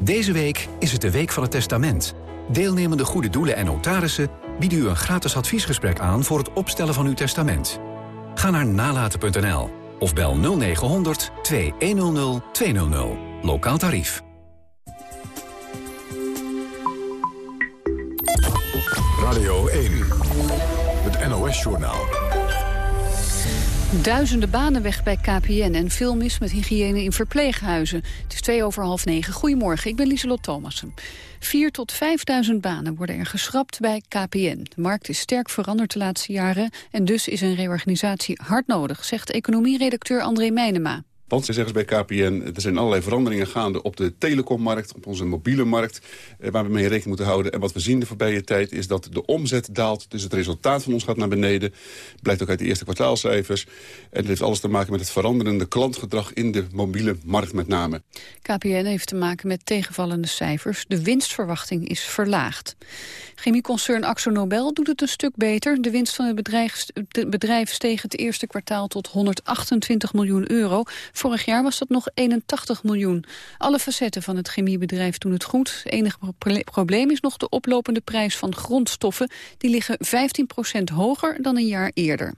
Deze week is het de Week van het Testament. Deelnemende goede doelen en notarissen bieden u een gratis adviesgesprek aan... voor het opstellen van uw testament. Ga naar nalaten.nl of bel 0900 2100 200. Lokaal tarief. Radio 1, het NOS-journaal. Duizenden banen weg bij KPN en veel mis met hygiëne in verpleeghuizen. Het is twee over half negen. Goedemorgen, ik ben Lieselot Thomassen. Vier tot vijfduizend banen worden er geschrapt bij KPN. De markt is sterk veranderd de laatste jaren... en dus is een reorganisatie hard nodig, zegt economieredacteur André Meijnema. Want, zeggen ze bij KPN, er zijn allerlei veranderingen gaande op de telecommarkt, op onze mobiele markt, eh, waar we mee rekening moeten houden. En wat we zien de voorbije tijd is dat de omzet daalt, dus het resultaat van ons gaat naar beneden. Blijkt ook uit de eerste kwartaalcijfers. En dat heeft alles te maken met het veranderende klantgedrag in de mobiele markt met name. KPN heeft te maken met tegenvallende cijfers. De winstverwachting is verlaagd. Chemieconcern Axo Nobel doet het een stuk beter. De winst van het bedrijf, het bedrijf steeg het eerste kwartaal tot 128 miljoen euro. Vorig jaar was dat nog 81 miljoen. Alle facetten van het chemiebedrijf doen het goed. Het enige probleem is nog de oplopende prijs van grondstoffen. Die liggen 15% hoger dan een jaar eerder.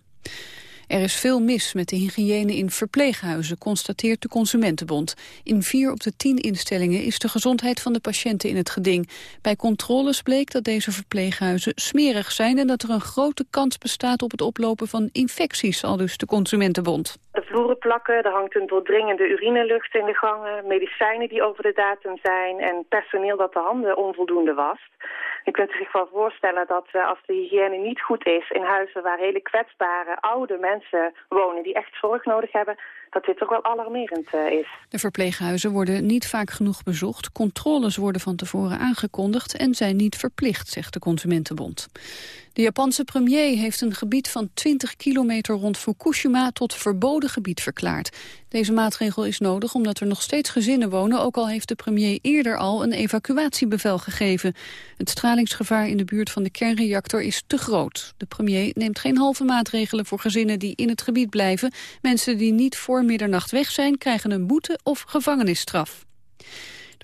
Er is veel mis met de hygiëne in verpleeghuizen, constateert de Consumentenbond. In vier op de tien instellingen is de gezondheid van de patiënten in het geding. Bij controles bleek dat deze verpleeghuizen smerig zijn... en dat er een grote kans bestaat op het oplopen van infecties, al dus de Consumentenbond. De vloeren plakken, er hangt een doordringende urinelucht in de gangen... medicijnen die over de datum zijn en personeel dat de handen onvoldoende wast. Je kunt zich wel voorstellen dat uh, als de hygiëne niet goed is in huizen waar hele kwetsbare oude mensen wonen die echt zorg nodig hebben, dat dit toch wel alarmerend uh, is. De verpleeghuizen worden niet vaak genoeg bezocht, controles worden van tevoren aangekondigd en zijn niet verplicht, zegt de Consumentenbond. De Japanse premier heeft een gebied van 20 kilometer rond Fukushima tot verboden gebied verklaard. Deze maatregel is nodig omdat er nog steeds gezinnen wonen, ook al heeft de premier eerder al een evacuatiebevel gegeven. Het stralingsgevaar in de buurt van de kernreactor is te groot. De premier neemt geen halve maatregelen voor gezinnen die in het gebied blijven. Mensen die niet voor middernacht weg zijn, krijgen een boete of gevangenisstraf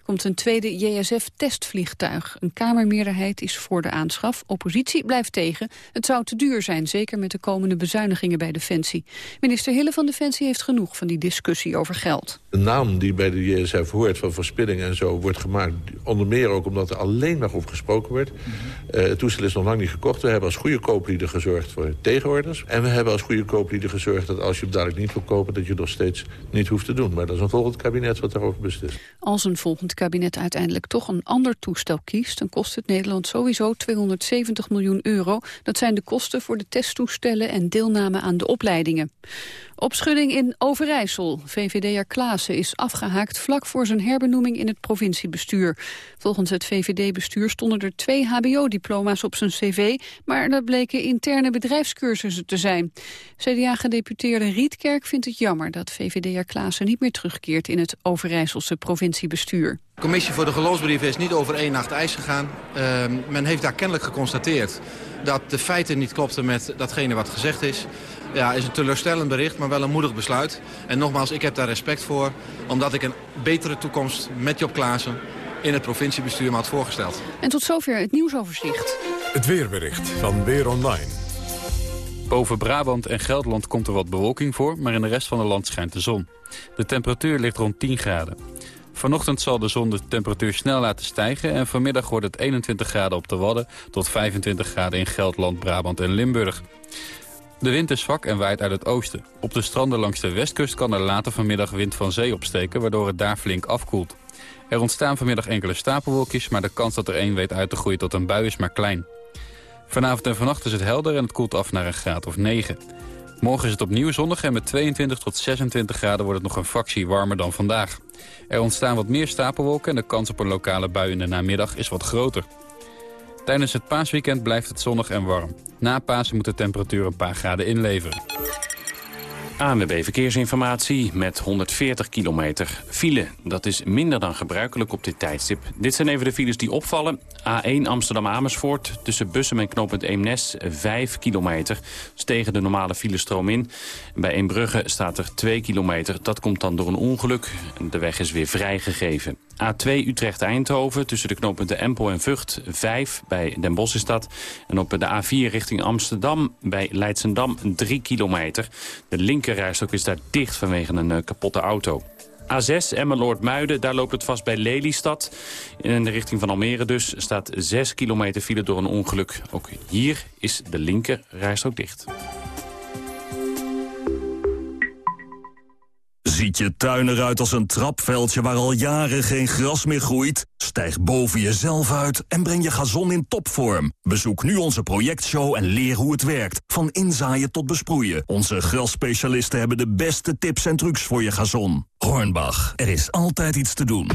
komt een tweede JSF-testvliegtuig. Een Kamermeerderheid is voor de aanschaf. Oppositie blijft tegen. Het zou te duur zijn, zeker met de komende bezuinigingen bij Defensie. Minister Hille van Defensie heeft genoeg van die discussie over geld. De naam die bij de JSF hoort van verspilling en zo wordt gemaakt. Onder meer ook omdat er alleen maar over gesproken wordt. Uh, het toestel is nog lang niet gekocht. We hebben als goede kooplieden gezorgd voor tegenorders. En we hebben als goede kooplieden gezorgd dat als je hem dadelijk niet wil kopen... dat je nog steeds niet hoeft te doen. Maar dat is een volgend kabinet wat daarover beslist. Als een volgend kabinet uiteindelijk toch een ander toestel kiest... dan kost het Nederland sowieso 270 miljoen euro. Dat zijn de kosten voor de testtoestellen en deelname aan de opleidingen. Opschudding in Overijssel. VVD'er Klaassen is afgehaakt vlak voor zijn herbenoeming in het provinciebestuur. Volgens het VVD-bestuur stonden er twee hbo-diploma's op zijn cv... maar dat bleken interne bedrijfscursussen te zijn. CDA-gedeputeerde Rietkerk vindt het jammer dat VVD'er Klaassen niet meer terugkeert in het Overijsselse provinciebestuur. De commissie voor de geloofsbrieven is niet over één nacht ijs gegaan. Uh, men heeft daar kennelijk geconstateerd dat de feiten niet klopten met datgene wat gezegd is. Ja, is een teleurstellend bericht, maar wel een moedig besluit. En nogmaals, ik heb daar respect voor, omdat ik een betere toekomst met Job Klaassen in het provinciebestuur me had voorgesteld. En tot zover het nieuwsoverzicht. Het weerbericht van Weer Online. Boven Brabant en Gelderland komt er wat bewolking voor, maar in de rest van het land schijnt de zon. De temperatuur ligt rond 10 graden. Vanochtend zal de zon de temperatuur snel laten stijgen... en vanmiddag wordt het 21 graden op de Wadden... tot 25 graden in Gelderland, Brabant en Limburg. De wind is zwak en waait uit het oosten. Op de stranden langs de westkust kan er later vanmiddag wind van zee opsteken... waardoor het daar flink afkoelt. Er ontstaan vanmiddag enkele stapelwolkjes... maar de kans dat er één weet uit te groeien tot een bui is maar klein. Vanavond en vannacht is het helder en het koelt af naar een graad of 9. Morgen is het opnieuw zonnig en met 22 tot 26 graden wordt het nog een fractie warmer dan vandaag. Er ontstaan wat meer stapelwolken en de kans op een lokale bui in de namiddag is wat groter. Tijdens het paasweekend blijft het zonnig en warm. Na Pasen moet de temperatuur een paar graden inleveren. ANWB Verkeersinformatie met 140 kilometer file. Dat is minder dan gebruikelijk op dit tijdstip. Dit zijn even de files die opvallen. A1 Amsterdam-Amersfoort tussen Bussum en knooppunt Eemnes 5 kilometer. Stegen de normale filestroom in. Bij Eembrugge staat er 2 kilometer. Dat komt dan door een ongeluk. De weg is weer vrijgegeven. A2 Utrecht-Eindhoven tussen de knooppunten Empel en Vught 5 bij Den Bosch is dat. En op de A4 richting Amsterdam bij Leidsendam 3 kilometer. De linkerrijstok is daar dicht vanwege een uh, kapotte auto. A6 Emmeloord-Muiden, daar loopt het vast bij Lelystad. In de richting van Almere dus staat 6 kilometer file door een ongeluk. Ook hier is de linkerrijstok dicht. Ziet je tuin eruit als een trapveldje waar al jaren geen gras meer groeit? Stijg boven jezelf uit en breng je gazon in topvorm. Bezoek nu onze projectshow en leer hoe het werkt. Van inzaaien tot besproeien. Onze grasspecialisten hebben de beste tips en trucs voor je gazon. Hornbach, er is altijd iets te doen.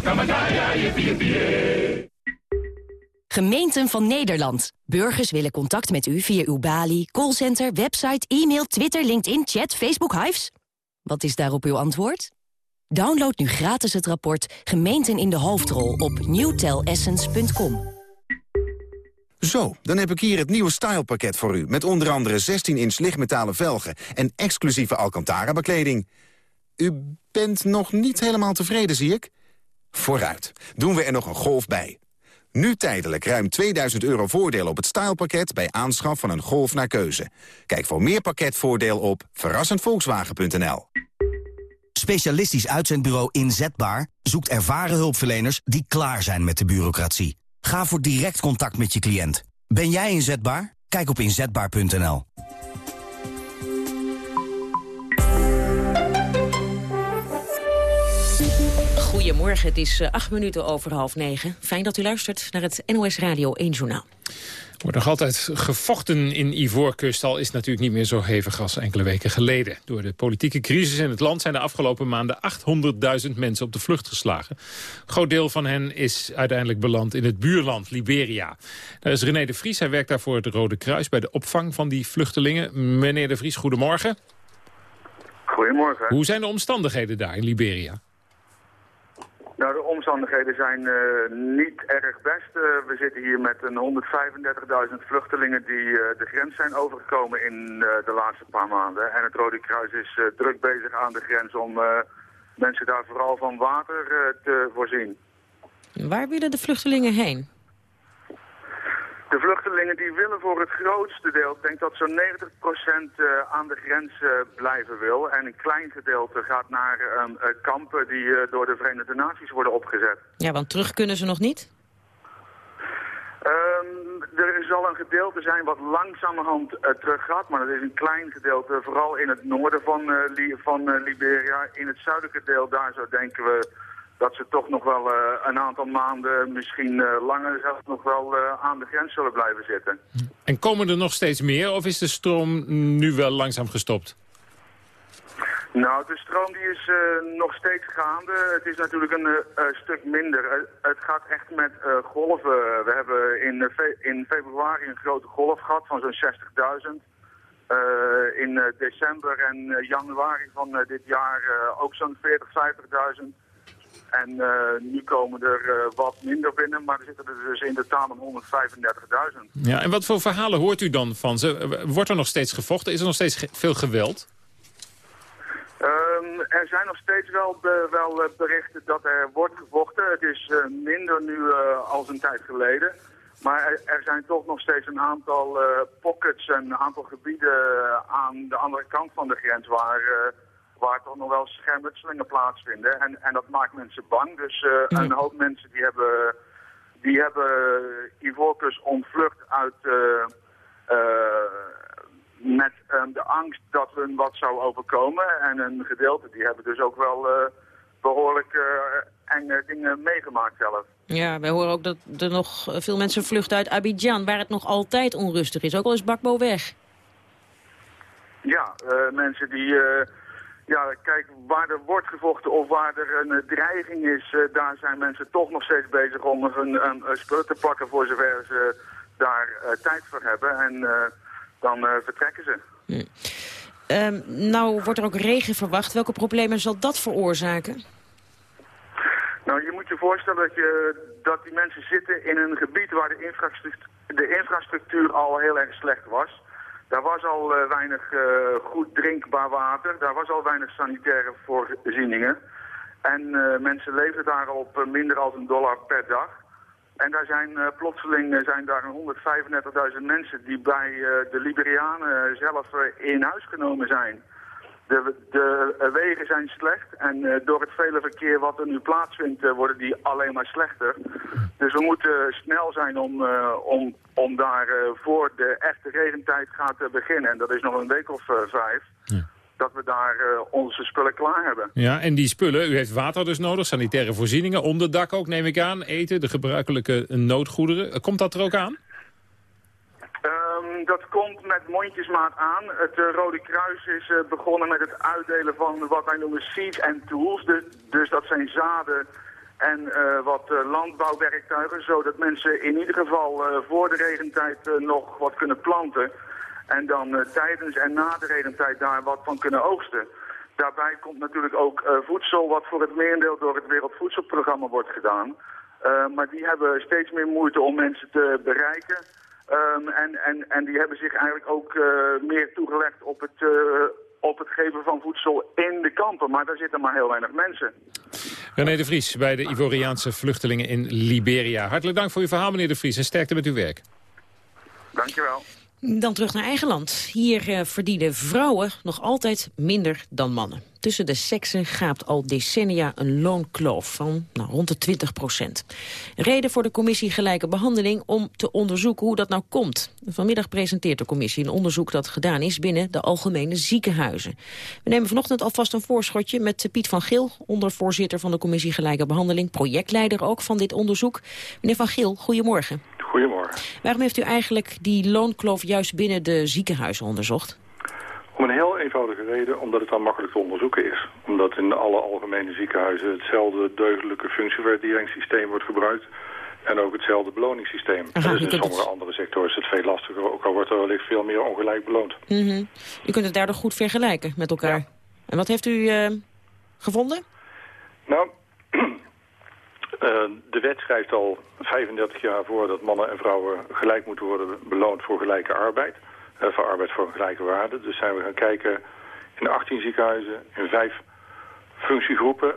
Gemeenten van Nederland. Burgers willen contact met u via uw balie, callcenter, website, e-mail, Twitter, LinkedIn, chat, Facebook, Hives... Wat is daarop uw antwoord? Download nu gratis het rapport Gemeenten in de Hoofdrol op newtelessence.com. Zo, dan heb ik hier het nieuwe stylepakket voor u... met onder andere 16-inch lichtmetalen velgen en exclusieve Alcantara-bekleding. U bent nog niet helemaal tevreden, zie ik? Vooruit, doen we er nog een golf bij. Nu tijdelijk ruim 2000 euro voordeel op het stylepakket... bij aanschaf van een Golf naar keuze. Kijk voor meer pakketvoordeel op verrassendvolkswagen.nl. Specialistisch uitzendbureau Inzetbaar zoekt ervaren hulpverleners... die klaar zijn met de bureaucratie. Ga voor direct contact met je cliënt. Ben jij inzetbaar? Kijk op inzetbaar.nl. Goedemorgen, het is eh, acht minuten over half negen. Fijn dat u luistert naar het NOS Radio 1 Journaal. Er wordt nog altijd gevochten in Ivoorkust, al is het natuurlijk niet meer zo hevig als enkele weken geleden. Door de politieke crisis in het land zijn de afgelopen maanden 800.000 mensen op de vlucht geslagen. Een groot deel van hen is uiteindelijk beland in het buurland Liberia. Daar is René de Vries, hij werkt daar voor het Rode Kruis bij de opvang van die vluchtelingen. Meneer de Vries, goedemorgen. Goedemorgen. Hoe zijn de omstandigheden daar in Liberia? Nou, de omstandigheden zijn uh, niet erg best. Uh, we zitten hier met een 135.000 vluchtelingen die uh, de grens zijn overgekomen in de laatste paar maanden. En het Rode Kruis is druk bezig aan de grens om mensen daar vooral van water te voorzien. Waar willen de vluchtelingen heen? De vluchtelingen die willen voor het grootste deel, ik denk dat zo'n 90% uh, aan de grens blijven wil. En een klein gedeelte gaat naar um, uh, kampen die uh, door de Verenigde Naties worden opgezet. Ja, want terug kunnen ze nog niet? Um, er zal een gedeelte zijn wat langzamerhand uh, terug gaat, maar dat is een klein gedeelte, vooral in het noorden van, uh, li van uh, Liberia. In het zuidelijke deel, daar zo denken we dat ze toch nog wel uh, een aantal maanden, misschien uh, langer zelfs nog wel uh, aan de grens zullen blijven zitten. En komen er nog steeds meer of is de stroom nu wel langzaam gestopt? Nou, de stroom die is nog steeds gaande. Het is natuurlijk een stuk minder. het gaat echt met golven. We hebben in, fe in februari een grote golf gehad van zo'n 60.000. in december en januari van dit jaar ook zo'n 40, 50.000. En uh, nu komen er uh, wat minder binnen, maar er zitten er dus in totaal een 135.000. Ja, en wat voor verhalen hoort u dan van ze? Wordt er nog steeds gevochten? Is er nog steeds veel geweld? Um, er zijn nog steeds wel, be, wel uh, berichten dat er wordt gevochten. Het is minder nu als een tijd geleden. Maar er, er, zijn toch nog steeds een aantal pockets en een aantal gebieden aan de andere kant van de grens waar waar toch nog wel schermutselingen plaatsvinden. En, en dat maakt mensen bang. Dus uh, ja. een hoop mensen die hebben, die hebben Ivoorkust ontvlucht uit... Uh, uh, met de angst dat hun wat zou overkomen. En een gedeelte die hebben dus ook wel behoorlijk enge dingen meegemaakt zelf. Ja, wij horen ook dat er nog veel mensen vluchten uit Abidjan... waar het nog altijd onrustig is, ook al is Bakbo weg. Ja, mensen die ja, kijk, waar er wordt gevochten of waar er een uh, dreiging is, uh, daar zijn mensen toch nog steeds bezig om hun um, spullen te pakken voor zover ze daar uh, tijd voor hebben. En dan vertrekken ze. Hm. Um, nou wordt er ook regen verwacht. Welke problemen zal dat veroorzaken? Nou, je moet je voorstellen dat, je, dat die mensen zitten in een gebied waar de infrastructuur, de infrastructuur al heel erg slecht was. Daar was al uh, weinig uh, goed drinkbaar water. Daar was al weinig sanitaire voorzieningen. En uh, mensen leefden daar op minder dan een dollar per dag. En daar zijn plotseling zijn daar 135.000 mensen die bij de Liberianen zelf in huis genomen zijn. De, de wegen zijn slecht en uh, door het vele verkeer wat er nu plaatsvindt uh, worden die alleen maar slechter. Dus we moeten snel zijn om, uh, om, om daar voor de echte regentijd gaat beginnen. En dat is nog een week of vijf. Ja. Dat we daar onze spullen klaar hebben. Ja, en die spullen, u heeft water dus nodig, sanitaire voorzieningen, onderdak ook neem ik aan, eten, de gebruikelijke noodgoederen. Komt dat er ook aan? Um, dat komt met mondjesmaat aan. Het uh, Rode Kruis is uh, begonnen met het uitdelen van wat wij noemen seeds and tools. Dus dat zijn zaden en uh, wat landbouwwerktuigen, zodat mensen in ieder geval voor de regentijd nog wat kunnen planten. En dan tijdens en na de regentijd daar wat van kunnen oogsten. Daarbij komt natuurlijk ook voedsel, wat voor het merendeel door het Wereldvoedselprogramma wordt gedaan. maar die hebben steeds meer moeite om mensen te bereiken. Um, en, en, en die hebben zich eigenlijk ook uh, meer toegelegd op het, uh, op het geven van voedsel in de kampen. Maar daar zitten maar heel weinig mensen. René de Vries bij de Ivoriaanse vluchtelingen in Liberia. Hartelijk dank voor uw verhaal, meneer de Vries. En sterkte met uw werk. Dankjewel. Dan terug naar eigen land. Hier uh, verdienen vrouwen nog altijd minder dan mannen. Tussen de seksen gaapt al decennia een loonkloof van nou, rond de 20 procent. Reden voor de commissie Gelijke Behandeling om te onderzoeken hoe dat nou komt. Vanmiddag presenteert de commissie een onderzoek dat gedaan is binnen de algemene ziekenhuizen. We nemen vanochtend alvast een voorschotje met Piet van Geel, ondervoorzitter van de commissie Gelijke Behandeling, projectleider ook van dit onderzoek. Meneer van Geel, goedemorgen. Goedemorgen. Waarom heeft u eigenlijk die loonkloof juist binnen de ziekenhuizen onderzocht? Om een heel eenvoudige reden, omdat het dan makkelijk te onderzoeken is. Omdat in alle algemene ziekenhuizen hetzelfde deugdelijke functiewaarderingssysteem wordt gebruikt. En ook hetzelfde beloningssysteem. Aha, dus in sommige het... andere sectoren is het veel lastiger, ook al wordt er wellicht veel meer ongelijk beloond. Mm -hmm. U kunt het daardoor goed vergelijken met elkaar. Ja. En wat heeft u uh, gevonden? Nou, de wet schrijft al 35 jaar voor dat mannen en vrouwen gelijk moeten worden beloond voor gelijke arbeid. Uh, voor arbeid voor gelijke waarde. Dus zijn we gaan kijken in 18 ziekenhuizen, in vijf functiegroepen.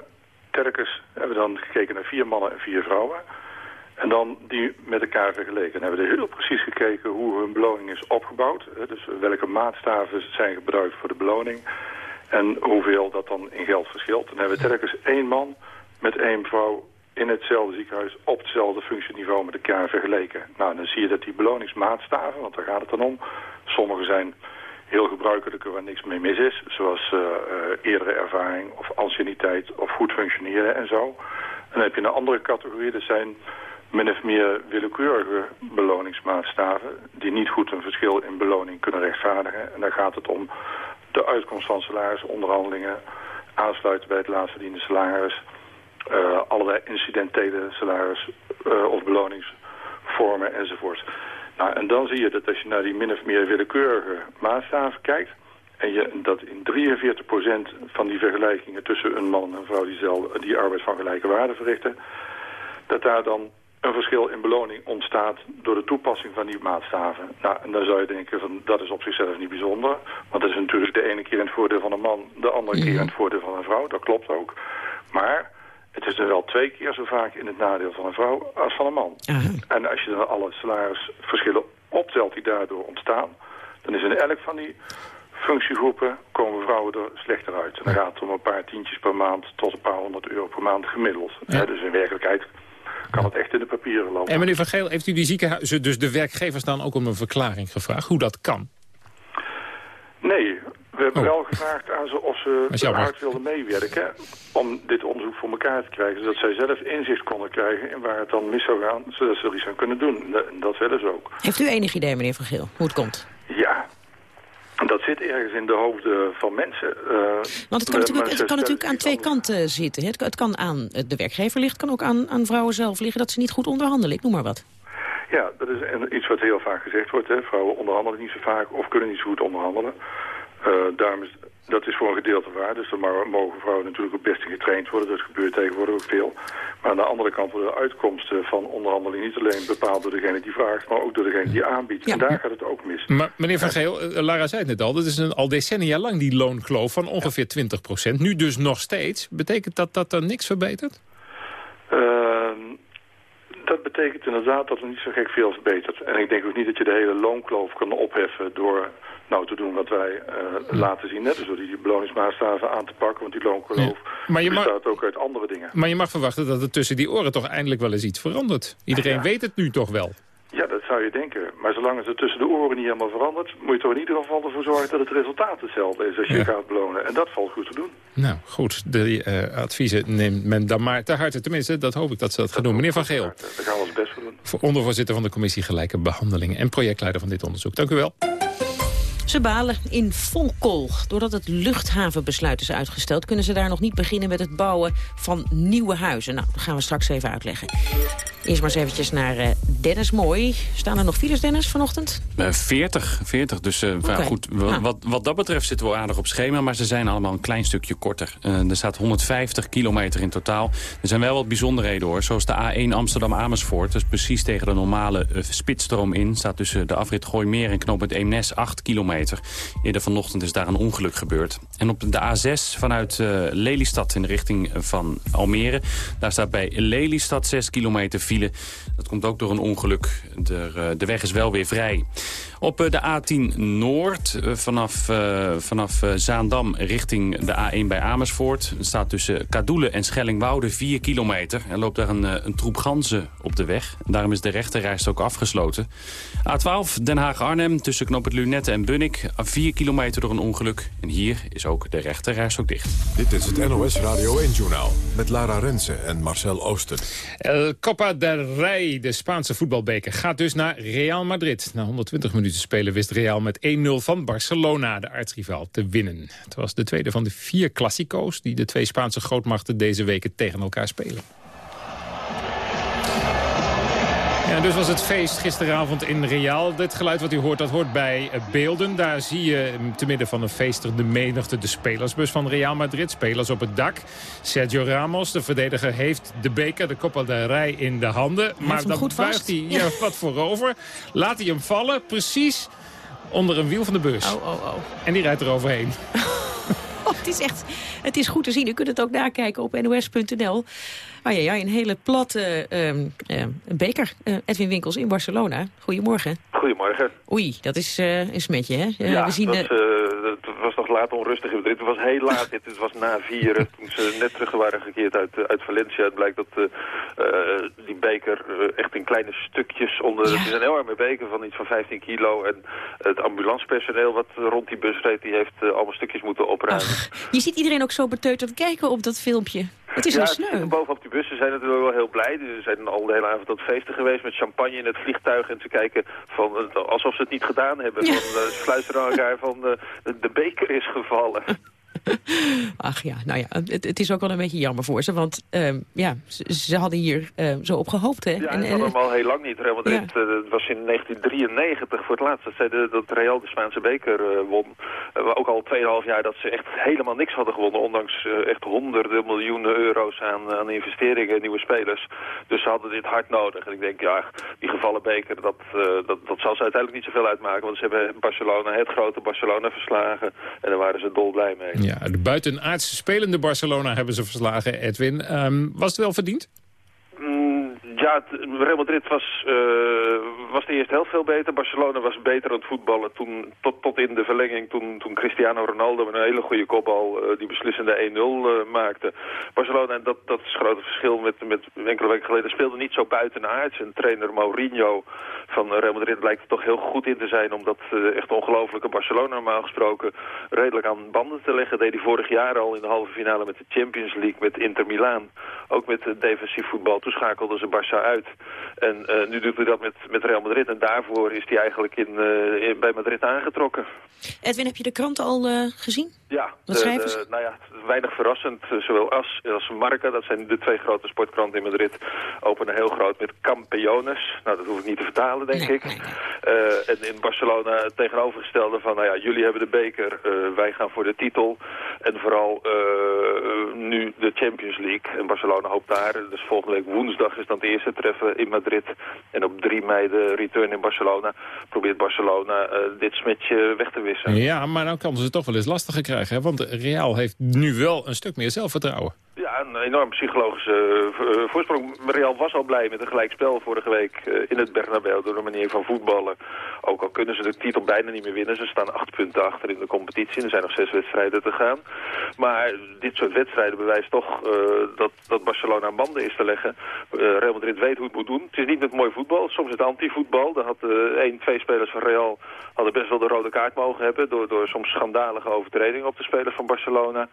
Telkens hebben we dan gekeken naar vier mannen en vier vrouwen. En dan die met elkaar vergeleken. Dan hebben we heel precies gekeken hoe hun beloning is opgebouwd. Dus welke maatstaven zijn gebruikt voor de beloning. En hoeveel dat dan in geld verschilt. Dan hebben we telkens één man met één vrouw in hetzelfde ziekenhuis op hetzelfde functieniveau met elkaar vergeleken. Nou, dan zie je dat die beloningsmaatstaven, want daar gaat het dan om. Sommige zijn heel gebruikelijke waar niks mee mis is. Zoals uh, eerdere ervaring of anciëniteit of goed functioneren en zo. En dan heb je een andere categorie, dat zijn min of meer willekeurige beloningsmaatstaven... die niet goed een verschil in beloning kunnen rechtvaardigen. En dan gaat het om de uitkomst van salarisonderhandelingen... aansluiten bij het laatste salaris... Uh, allerlei incidentele salaris- uh, of beloningsvormen enzovoort. Nou, en dan zie je dat als je naar die min of meer willekeurige maatstaven kijkt... en je dat in 43% van die vergelijkingen tussen een man en een vrouw... die, zelf, die arbeid van gelijke waarde verrichten... dat daar dan een verschil in beloning ontstaat door de toepassing van die maatstaven. Nou, en dan zou je denken van dat is op zichzelf niet bijzonder. Want dat is natuurlijk de ene keer in het voordeel van een man, de andere keer in het voordeel van een vrouw. Dat klopt ook. Maar het is er wel twee keer zo vaak in het nadeel van een vrouw als van een man. En als je dan alle salarisverschillen optelt die daardoor ontstaan... dan is in elk van die functiegroepen komen vrouwen er slechter uit. En dan gaat het om een paar tientjes per maand tot een paar honderd euro per maand gemiddeld. dus in werkelijkheid kan het echt in de papieren lopen. En meneer Van Geel, heeft u die ziekenhuizen, dus de werkgevers dan ook om een verklaring gevraagd? Hoe dat kan? Nee, we hebben oh. wel gevraagd aan ze of ze hard wilden meewerken... om dit onderzoek voor elkaar te krijgen. Zodat zij zelf inzicht konden krijgen in waar het dan mis zou gaan... zodat ze er iets aan kunnen doen. En dat willen ze ook. Heeft u enig idee, meneer Van Geel, hoe het komt? Ja, dat zit ergens in de hoofden van mensen. Uh, Want het kan, natuurlijk, het kan natuurlijk aan twee kanten zitten. Het, het, kan aan de werkgever liggen, het kan ook aan, aan vrouwen zelf liggen... dat ze niet goed onderhandelen, ik noem maar wat. Ja, dat is iets wat heel vaak gezegd wordt. Hè. Vrouwen onderhandelen niet zo vaak of kunnen niet zo goed onderhandelen. Uh, daarom is, dat is voor een gedeelte waar. Dus dan mogen vrouwen natuurlijk ook best getraind worden. Dat gebeurt tegenwoordig ook veel. Maar aan de andere kant worden de uitkomsten van onderhandeling niet alleen bepaald door degene die vraagt, maar ook door degene die aanbiedt. En daar gaat het ook mis. Maar meneer Van Geel, eh, Lara zei het net al, dat is een, al decennia lang die loonkloof van ongeveer 20 procent. Nu dus nog steeds. Betekent dat dat er niks verbetert? Uh, dat betekent inderdaad dat er niet zo gek veel verbetert. En ik denk ook niet dat je de hele loonkloof kan opheffen door nou te doen wat wij uh, laten zien. Net dus door die beloningsmaatstaven aan te pakken. Want die loonkloof ja. bestaat ook uit andere dingen. Maar je mag verwachten dat er tussen die oren toch eindelijk wel eens iets verandert. Iedereen weet het nu toch wel. Ja, dat zou je denken. Maar zolang het tussen de oren niet helemaal verandert... moet je toch in ieder geval ervoor zorgen dat het resultaat hetzelfde is als je gaat belonen. En dat valt goed te doen. Nou, goed. De uh, adviezen neemt men dan maar te harte. Tenminste, dat hoop ik dat ze dat, gaan doen. Meneer Van Geel. Daar gaan we ons best voor doen. Voor ondervoorzitter van de commissie Gelijke Behandelingen... en projectleider van dit onderzoek. Dank u wel. Ze balen in Volkol. Doordat het luchthavenbesluit is uitgesteld... kunnen ze daar nog niet beginnen met het bouwen van nieuwe huizen. Nou, dat gaan we straks even uitleggen. Eerst maar eens eventjes naar uh, Dennis Mooi. Staan er nog files, Dennis, vanochtend? Uh, 40, 40. Dus uh, okay. goed, ah. wat, wat dat betreft zitten we aardig op schema... maar ze zijn allemaal een klein stukje korter. Er staat 150 kilometer in totaal. Er zijn wel wat bijzonderheden, hoor. Zoals de A1 Amsterdam-Amersfoort. Dus precies tegen de normale spitsstroom in. Staat tussen de afrit Gooimeer en knooppunt Eemnes 8 kilometer. Eerder vanochtend is daar een ongeluk gebeurd. En op de A6 vanuit Lelystad in de richting van Almere... daar staat bij Lelystad 6 kilometer dat komt ook door een ongeluk. De, eh, weg is wel weer vrij. Op eh, de A10 Noord, eh, vanaf, vanaf Zaandam richting de A1 bij Amersfoort... staat tussen Kadoelen en Schellingwoude 4 kilometer. Er loopt daar een, een troep ganzen op de weg. Daarom is de rechterreis ook afgesloten. A12 Den Haag-Arnhem tussen Knoop het Lunette en Bunnik... 4 kilometer door een ongeluk. En hier is ook de rechterreis ook dicht. Dit is het NOS Radio 1-journaal met Lara Rensen en Marcel Oosten. El Copa del Rey, de Spaanse voetbalbeker, gaat dus naar Real Madrid. Na 120 minuten spelen wist Real met 1-0 van Barcelona, de aartsrivaal, te winnen. Het was de tweede van de vier klassico's die de twee Spaanse grootmachten deze weken tegen elkaar spelen. Ja, dus was het feest gisteravond in Real. Dit geluid wat u hoort, dat hoort bij eh, beelden. Daar zie je te midden van een feestige menigte de spelersbus van Real Madrid. Spelers op het dak. Sergio Ramos, de verdediger, heeft de beker, de Copa del Rey in de handen. maar dan buigt hij ja. wat voorover. Laat hij hem vallen, precies onder een wiel van de bus. Oh, oh, oh. En die rijdt er overheen. het is echt het is goed te zien. U kunt het ook nakijken op nos.nl. Ah ja, ja, een hele platte uh, beker. Uh, Edwin Winkels in Barcelona. Goedemorgen. Goedemorgen. Oei, dat is een smetje, hè? ja, we zien dat, het was laat onrustig. Het was heel laat. Het was na vieren. Toen ze net terug waren gekeerd uit, uit Valencia. Het blijkt dat die beker echt in kleine stukjes onder... Het is een enorme beker van iets van 15 kilo. En het ambulancepersoneel wat rond die bus reed... die heeft allemaal stukjes moeten opruimen. je ziet iedereen ook zo beteuterd kijken op dat filmpje. Het is ja, een sneu. bovenop die bussen zijn natuurlijk wel heel blij. Ze zijn al de hele avond aan het feesten geweest met champagne in het vliegtuig. En te kijken van, alsof ze het niet gedaan hebben. Van, uh, ze fluisteren aan elkaar van uh, de beker is gevallen. Ach ja, nou ja, het, het, is ook wel een beetje jammer voor ze. Want uh, ja, ze, ze, hadden hier uh, zo op gehoopt. Hè? Ja, en, en, al heel lang niet. Real Madrid, ja. uh, het was in 1993 voor het laatst dat, zij de, dat Real de Spaanse beker won. ook al 2,5 jaar dat ze echt helemaal niks hadden gewonnen. Ondanks echt honderden miljoenen euro's aan, aan investeringen en nieuwe spelers. Dus ze hadden dit hard nodig. En ik denk, ja, die gevallen beker, dat, dat, dat zal ze uiteindelijk niet zoveel uitmaken. Want ze hebben Barcelona, het grote Barcelona verslagen. En daar waren ze dol blij mee. Ja, de buitenaards spelende Barcelona hebben ze verslagen, Edwin. Um, was het wel verdiend? Mm, ja, Real Madrid was, uh, was de eerste helft veel beter. Barcelona was beter aan het voetballen toen, tot, in de verlenging toen, toen Cristiano Ronaldo met een hele goede kopbal uh, die beslissende 1-0 uh, maakte. Barcelona, en dat, dat is het grote verschil met, met enkele weken geleden, speelde niet zo buitenaards. En trainer Mourinho van Real Madrid lijkt er toch heel goed in te zijn om dat echt ongelofelijke Barcelona normaal gesproken redelijk aan banden te leggen. Deed hij vorig jaar al in de halve finale met de Champions League met Inter Milaan. Ook met defensief voetbal. Toen schakelden ze Barça uit. En uh, nu doet hij dat met, met Real Madrid. En daarvoor is hij eigenlijk in, uh, in, bij Madrid aangetrokken. Edwin, heb je de krant al gezien? Ja, Wat ze? De, nou ja, weinig verrassend. Zowel AS als Marca, dat zijn de twee grote sportkranten in Madrid, openen heel groot met Campeones. Nou, dat hoef ik niet te vertalen, denk nee, ik. Nee, nee. en in Barcelona het tegenovergestelde van, nou ja, jullie hebben de beker, wij gaan voor de titel. En vooral nu de Champions League. En Barcelona hoopt daar, dus volgende week woensdag is dan het eerste treffen in Madrid. En op 3 mei de return in Barcelona. Probeert Barcelona uh, dit smetje weg te wissen. Ja, maar dan kan ze het toch wel eens lastiger krijgen. Hè? Want Real heeft nu wel een stuk meer zelfvertrouwen. Ja, een enorm psychologische uh, voorsprong. Real was al blij met een gelijkspel vorige week uh, in het Bernabeu door de manier van voetballen. Ook al kunnen ze de titel bijna niet meer winnen. Ze staan acht punten achter in de competitie. Er zijn nog zes wedstrijden te gaan. Maar dit soort wedstrijden bewijst toch dat, dat Barcelona aan banden is te leggen. Real Madrid weet hoe het moet doen. Het is niet met mooi voetbal. Soms het anti-voetbal. Daar had één, twee spelers van Real hadden best wel de rode kaart mogen hebben. Door, door soms schandalige overtredingen op de spelers van Barcelona.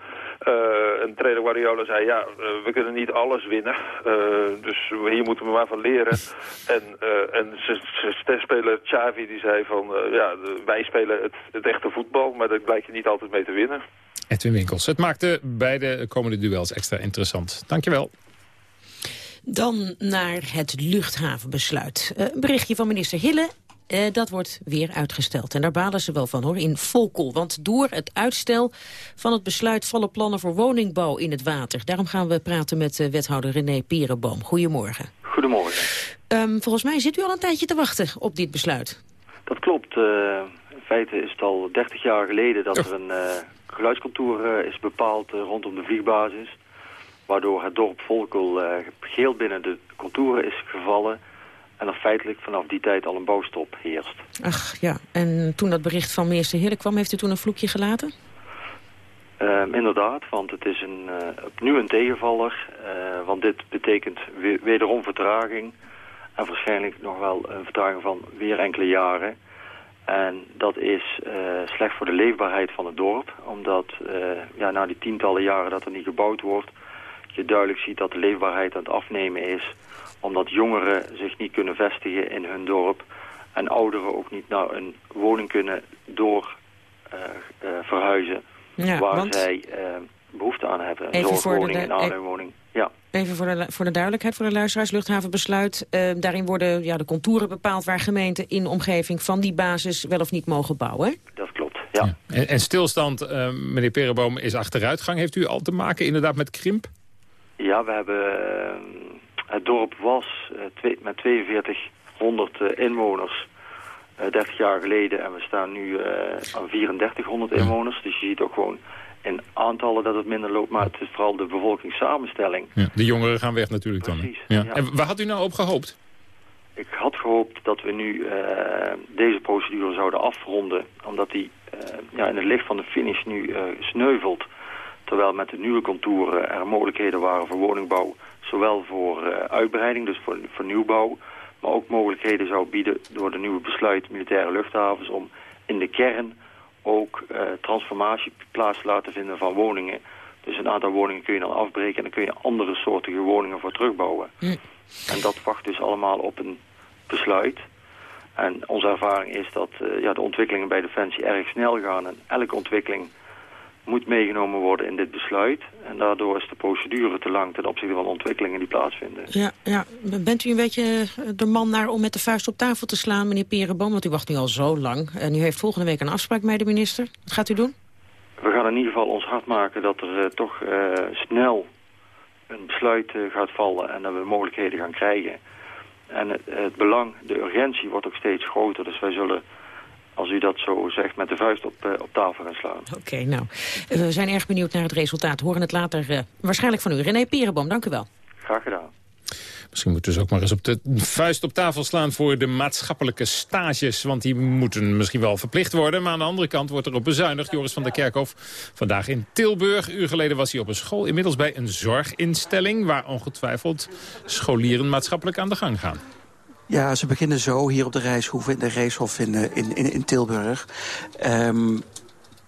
een trainer Guardiola zei, ja, uh, we kunnen niet alles winnen. Uh, dus hier moeten we maar van leren. en uh, en zijn speler Xavi die zei van, ja, wij spelen het, het echte voetbal, maar daar blijkt je niet altijd mee te winnen. Edwin Winkels, het maakte beide komende duels extra interessant. Dankjewel. Dan naar het luchthavenbesluit. Een berichtje van minister Hille uh, dat wordt weer uitgesteld. En daar balen ze wel van hoor, in Volkel. Want door het uitstel van het besluit vallen plannen voor woningbouw in het water. Daarom gaan we praten met uh, wethouder René Pierenboom. Goedemorgen. Goedemorgen. Um, volgens mij zit u al een tijdje te wachten op dit besluit. Dat klopt. Uh, in feite is het al 30 jaar geleden dat er een geluidscontour is bepaald rondom de vliegbasis. Waardoor het dorp Volkel geheel binnen de contouren is gevallen... En er feitelijk vanaf die tijd al een bouwstop heerst. Ach ja, en toen dat bericht van minister Hille kwam, heeft u toen een vloekje gelaten? Uh, inderdaad, want het is een, uh, opnieuw een tegenvaller. Uh, want dit betekent we wederom vertraging. En waarschijnlijk nog wel een vertraging van weer enkele jaren. En dat is slecht voor de leefbaarheid van het dorp. Omdat ja, na die tientallen jaren dat er niet gebouwd wordt... je duidelijk ziet dat de leefbaarheid aan het afnemen is omdat jongeren zich niet kunnen vestigen in hun dorp en ouderen ook niet naar een woning kunnen door uh, uh, verhuizen ja, waar want... zij uh, behoefte aan hebben. Een Even zorgwoning, voor de, een aanleunwoning. Ja. Even voor de, voor de duidelijkheid voor de luisteraars, luchthavenbesluit. daarin worden ja, de contouren bepaald waar gemeenten in de omgeving van die basis wel of niet mogen bouwen. Dat klopt, ja. ja. En, en, stilstand, meneer Perenboom, is achteruitgang. Heeft u al te maken inderdaad met krimp? Ja, we hebben het dorp was twee, met 4200 uh, inwoners uh, 30 jaar geleden en we staan nu aan 3400 inwoners. Dus je ziet ook gewoon in aantallen dat het minder loopt, maar het is vooral de bevolkingssamenstelling. Ja, de jongeren gaan weg natuurlijk Precies, dan. Ja. ja. En waar had u nou op gehoopt? Ik had gehoopt dat we nu eh, deze procedure zouden afronden, omdat die eh, ja, in het licht van de finish nu eh, sneuvelt. Terwijl met de nieuwe contouren er mogelijkheden waren voor woningbouw, zowel voor eh, uitbreiding, dus voor, voor nieuwbouw, maar ook mogelijkheden zou bieden door de nieuwe besluit militaire luchthavens om in de kern ook eh, transformatie plaats te laten vinden van woningen. Dus een aantal woningen kun je dan afbreken en dan kun je andere soortige woningen voor terugbouwen. En dat wacht dus allemaal op een besluit. En onze ervaring is dat eh, ja, de ontwikkelingen bij Defensie erg snel gaan. En elke ontwikkeling moet meegenomen worden in dit besluit. En daardoor is de procedure te lang ten opzichte van ontwikkelingen die plaatsvinden. Ja, ja. Bent u een beetje eh, de man naar om met de vuist op tafel te slaan, meneer Perenboom? Want u wacht nu al zo lang. En u heeft volgende week een afspraak met de minister. Wat gaat u doen? We gaan in ieder geval ons hard maken dat er eh, toch eh, snel een besluit gaat vallen en dat we mogelijkheden gaan krijgen. En het, het belang, de urgentie wordt ook steeds groter. Dus wij zullen, als u dat zo zegt, met de vuist op, eh, op tafel gaan slaan. Oké, nou, we zijn erg benieuwd naar het resultaat. Horen het later eh, waarschijnlijk van u. René Perenboom, dank u wel. Graag gedaan. Misschien moeten we dus ook maar eens op de vuist op tafel slaan voor de maatschappelijke stages. Want die moeten misschien wel verplicht worden. Maar aan de andere kant wordt er op bezuinigd. Joris van der Kerkhof vandaag in Tilburg. Een uur geleden was hij op een school. Inmiddels bij een zorginstelling. Waar ongetwijfeld scholieren maatschappelijk aan de gang gaan. Ja, ze beginnen zo hier op de Rijshoeve in de Reeshof in, eh, in, in, in Tilburg. Ehm,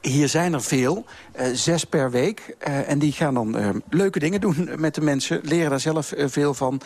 hier zijn er veel, eh, zes per week. Eh, en die gaan dan eh, leuke dingen doen met de mensen. Leren daar zelf veel van.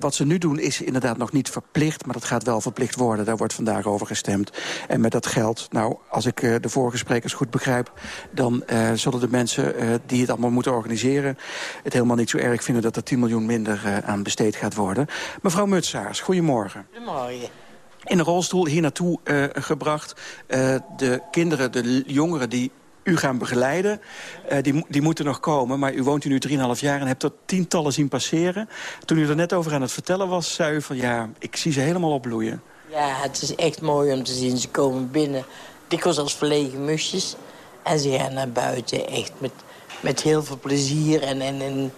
Wat ze nu doen is inderdaad nog niet verplicht. Maar dat gaat wel verplicht worden. Daar wordt vandaag over gestemd. En met dat geld, nou, als ik de vorige sprekers goed begrijp... dan zullen de mensen die het allemaal moeten organiseren... het helemaal niet zo erg vinden dat er 10 miljoen minder aan besteed gaat worden. Mevrouw Mutsaars, goedemorgen Goedemorgen. In een rolstoel hier naartoe eh, gebracht. Eh, de kinderen, de jongeren die u gaan begeleiden, eh, die, die moeten nog komen. Maar u woont hier nu 3,5 jaar en hebt er tientallen zien passeren. Toen u er net over aan het vertellen was, zei u van... ja, ik zie ze helemaal opbloeien. Ja, het is echt mooi om te zien. Ze komen binnen, dikwijls als verlegen musjes. En ze gaan naar buiten echt met, met heel veel plezier. En, en, en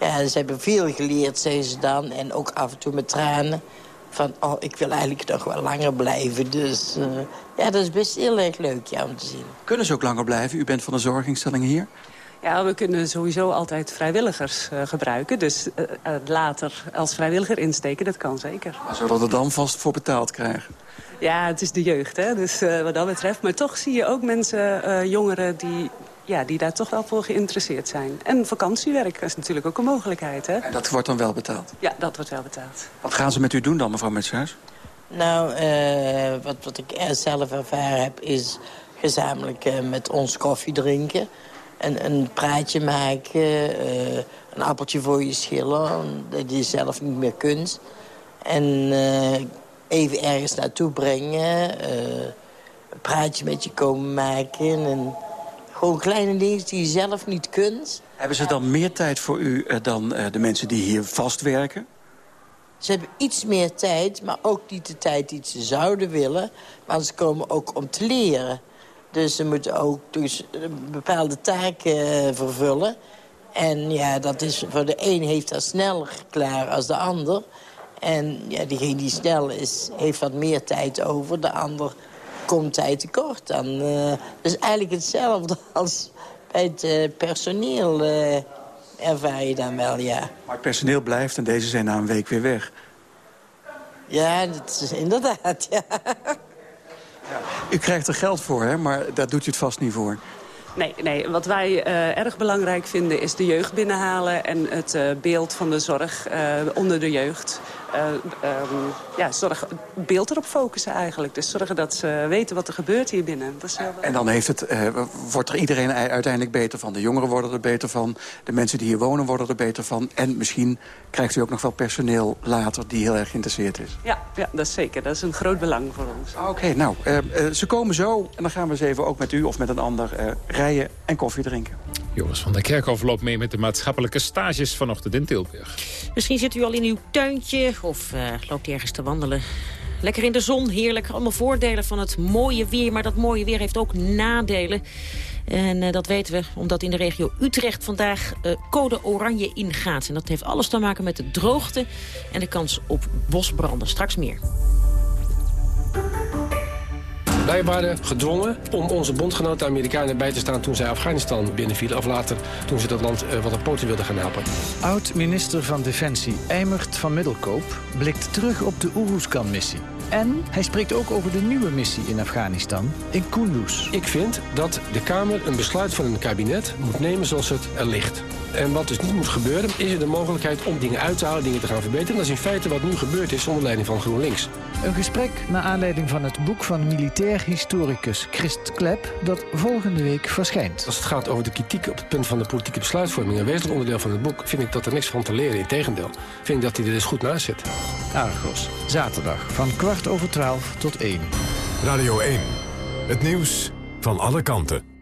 ja, ze hebben veel geleerd, zeggen ze dan. En ook af en toe met tranen. Van, oh, ik wil eigenlijk nog wel langer blijven. Dus eh, ja, dat is best heel erg leuk ja, om te zien. Kunnen ze ook langer blijven? U bent van de zorginstelling hier. Ja, we kunnen sowieso altijd vrijwilligers eh, gebruiken. Dus eh, later als vrijwilliger insteken, dat kan zeker. Maar zullen we er dan vast voor betaald krijgen? Ja, het is de jeugd, hè? dus eh, wat dat betreft. Maar toch zie je ook mensen, eh, jongeren, die, ja, die daar toch wel voor geïnteresseerd zijn. En vakantiewerk is natuurlijk ook een mogelijkheid. Hè? En dat wordt dan wel betaald. Ja, dat wordt wel betaald. Wat gaan ze met u doen dan, mevrouw Metshuis? Nou, eh, wat, wat ik zelf ervaren heb, is gezamenlijk eh, met ons koffie drinken. En een praatje maken, eh, een appeltje voor je schillen, dat je zelf niet meer kunt. En eh, even ergens naartoe brengen, eh, een praatje met je komen maken. En gewoon kleine dingen die je zelf niet kunt. Hebben ze dan meer tijd voor u eh, dan eh, de mensen die hier vastwerken? Ze hebben iets meer tijd, maar ook niet de tijd die ze zouden willen. Maar ze komen ook om te leren. Dus ze moeten ook dus bepaalde taken eh, vervullen. En ja, dat is, voor de een heeft dat sneller klaar als de ander. En ja, diegene die snel is, heeft wat meer tijd over. De ander komt tijd tekort. Dan, eh dat is eigenlijk hetzelfde als bij het eh, personeel eh, ervaar je dan wel, ja. Maar het personeel blijft en deze zijn na een week weer weg. Ja, dat is inderdaad, ja. U krijgt er geld voor, hè? maar daar doet u het vast niet voor. Nee, nee, wat wij eh, erg belangrijk vinden is de jeugd binnenhalen... en het eh, beeld van de zorg eh, onder de jeugd. Eh, ehm, ja, zorg, beeld erop focussen eigenlijk. Dus zorgen dat ze weten wat er gebeurt hier binnen. Dat is heel En dan heeft het, eh, wordt er iedereen uiteindelijk beter van. De jongeren worden er beter van. De mensen die hier wonen worden er beter van. En misschien krijgt u ook nog wel personeel later die heel erg geïnteresseerd is. Ja, ja, dat is zeker. Dat is een groot belang voor ons. Oké, nou, eh, ze komen zo. En dan gaan we eens even ook met u of met een ander eh, rijden en koffie drinken. Joris van der Kerkhof loopt mee met de maatschappelijke stages vanochtend in Tilburg. Misschien zit u al in uw tuintje of eh, loopt u ergens te wandelen. Lekker in de zon, heerlijk. Allemaal voordelen van het mooie weer. Maar dat mooie weer heeft ook nadelen. En uh, dat weten we omdat in de regio Utrecht vandaag uh, code oranje ingaat. En dat heeft alles te maken met de droogte en de kans op bosbranden. Straks meer. Wij waren gedwongen om onze bondgenoten Amerikanen bij te staan... toen zij Afghanistan binnenvielen. Of later toen ze dat land uh, wat op poten wilden gaan helpen. Oud-minister van Defensie Eimert van Middelkoop... blikt terug op de Oeroeskan-missie. En hij spreekt ook over de nieuwe missie in Afghanistan, in Kunduz. Ik vind dat de Kamer een besluit van een kabinet moet nemen zoals het er ligt. En wat dus niet moet gebeuren, is er de mogelijkheid om dingen uit te halen, dingen te gaan verbeteren. Dat is in feite wat nu gebeurd is onder leiding van GroenLinks. Een gesprek naar aanleiding van het boek van militair historicus Christ Klep... dat volgende week verschijnt. Als het gaat over de kritiek op het punt van de politieke besluitvorming... een wezenlijk onderdeel van het boek, vind ik dat er niks van te leren. Integendeel, vind ik dat hij er dus goed naast zit. Argos, zaterdag van kwart over twaalf tot één. Radio 1, het nieuws van alle kanten.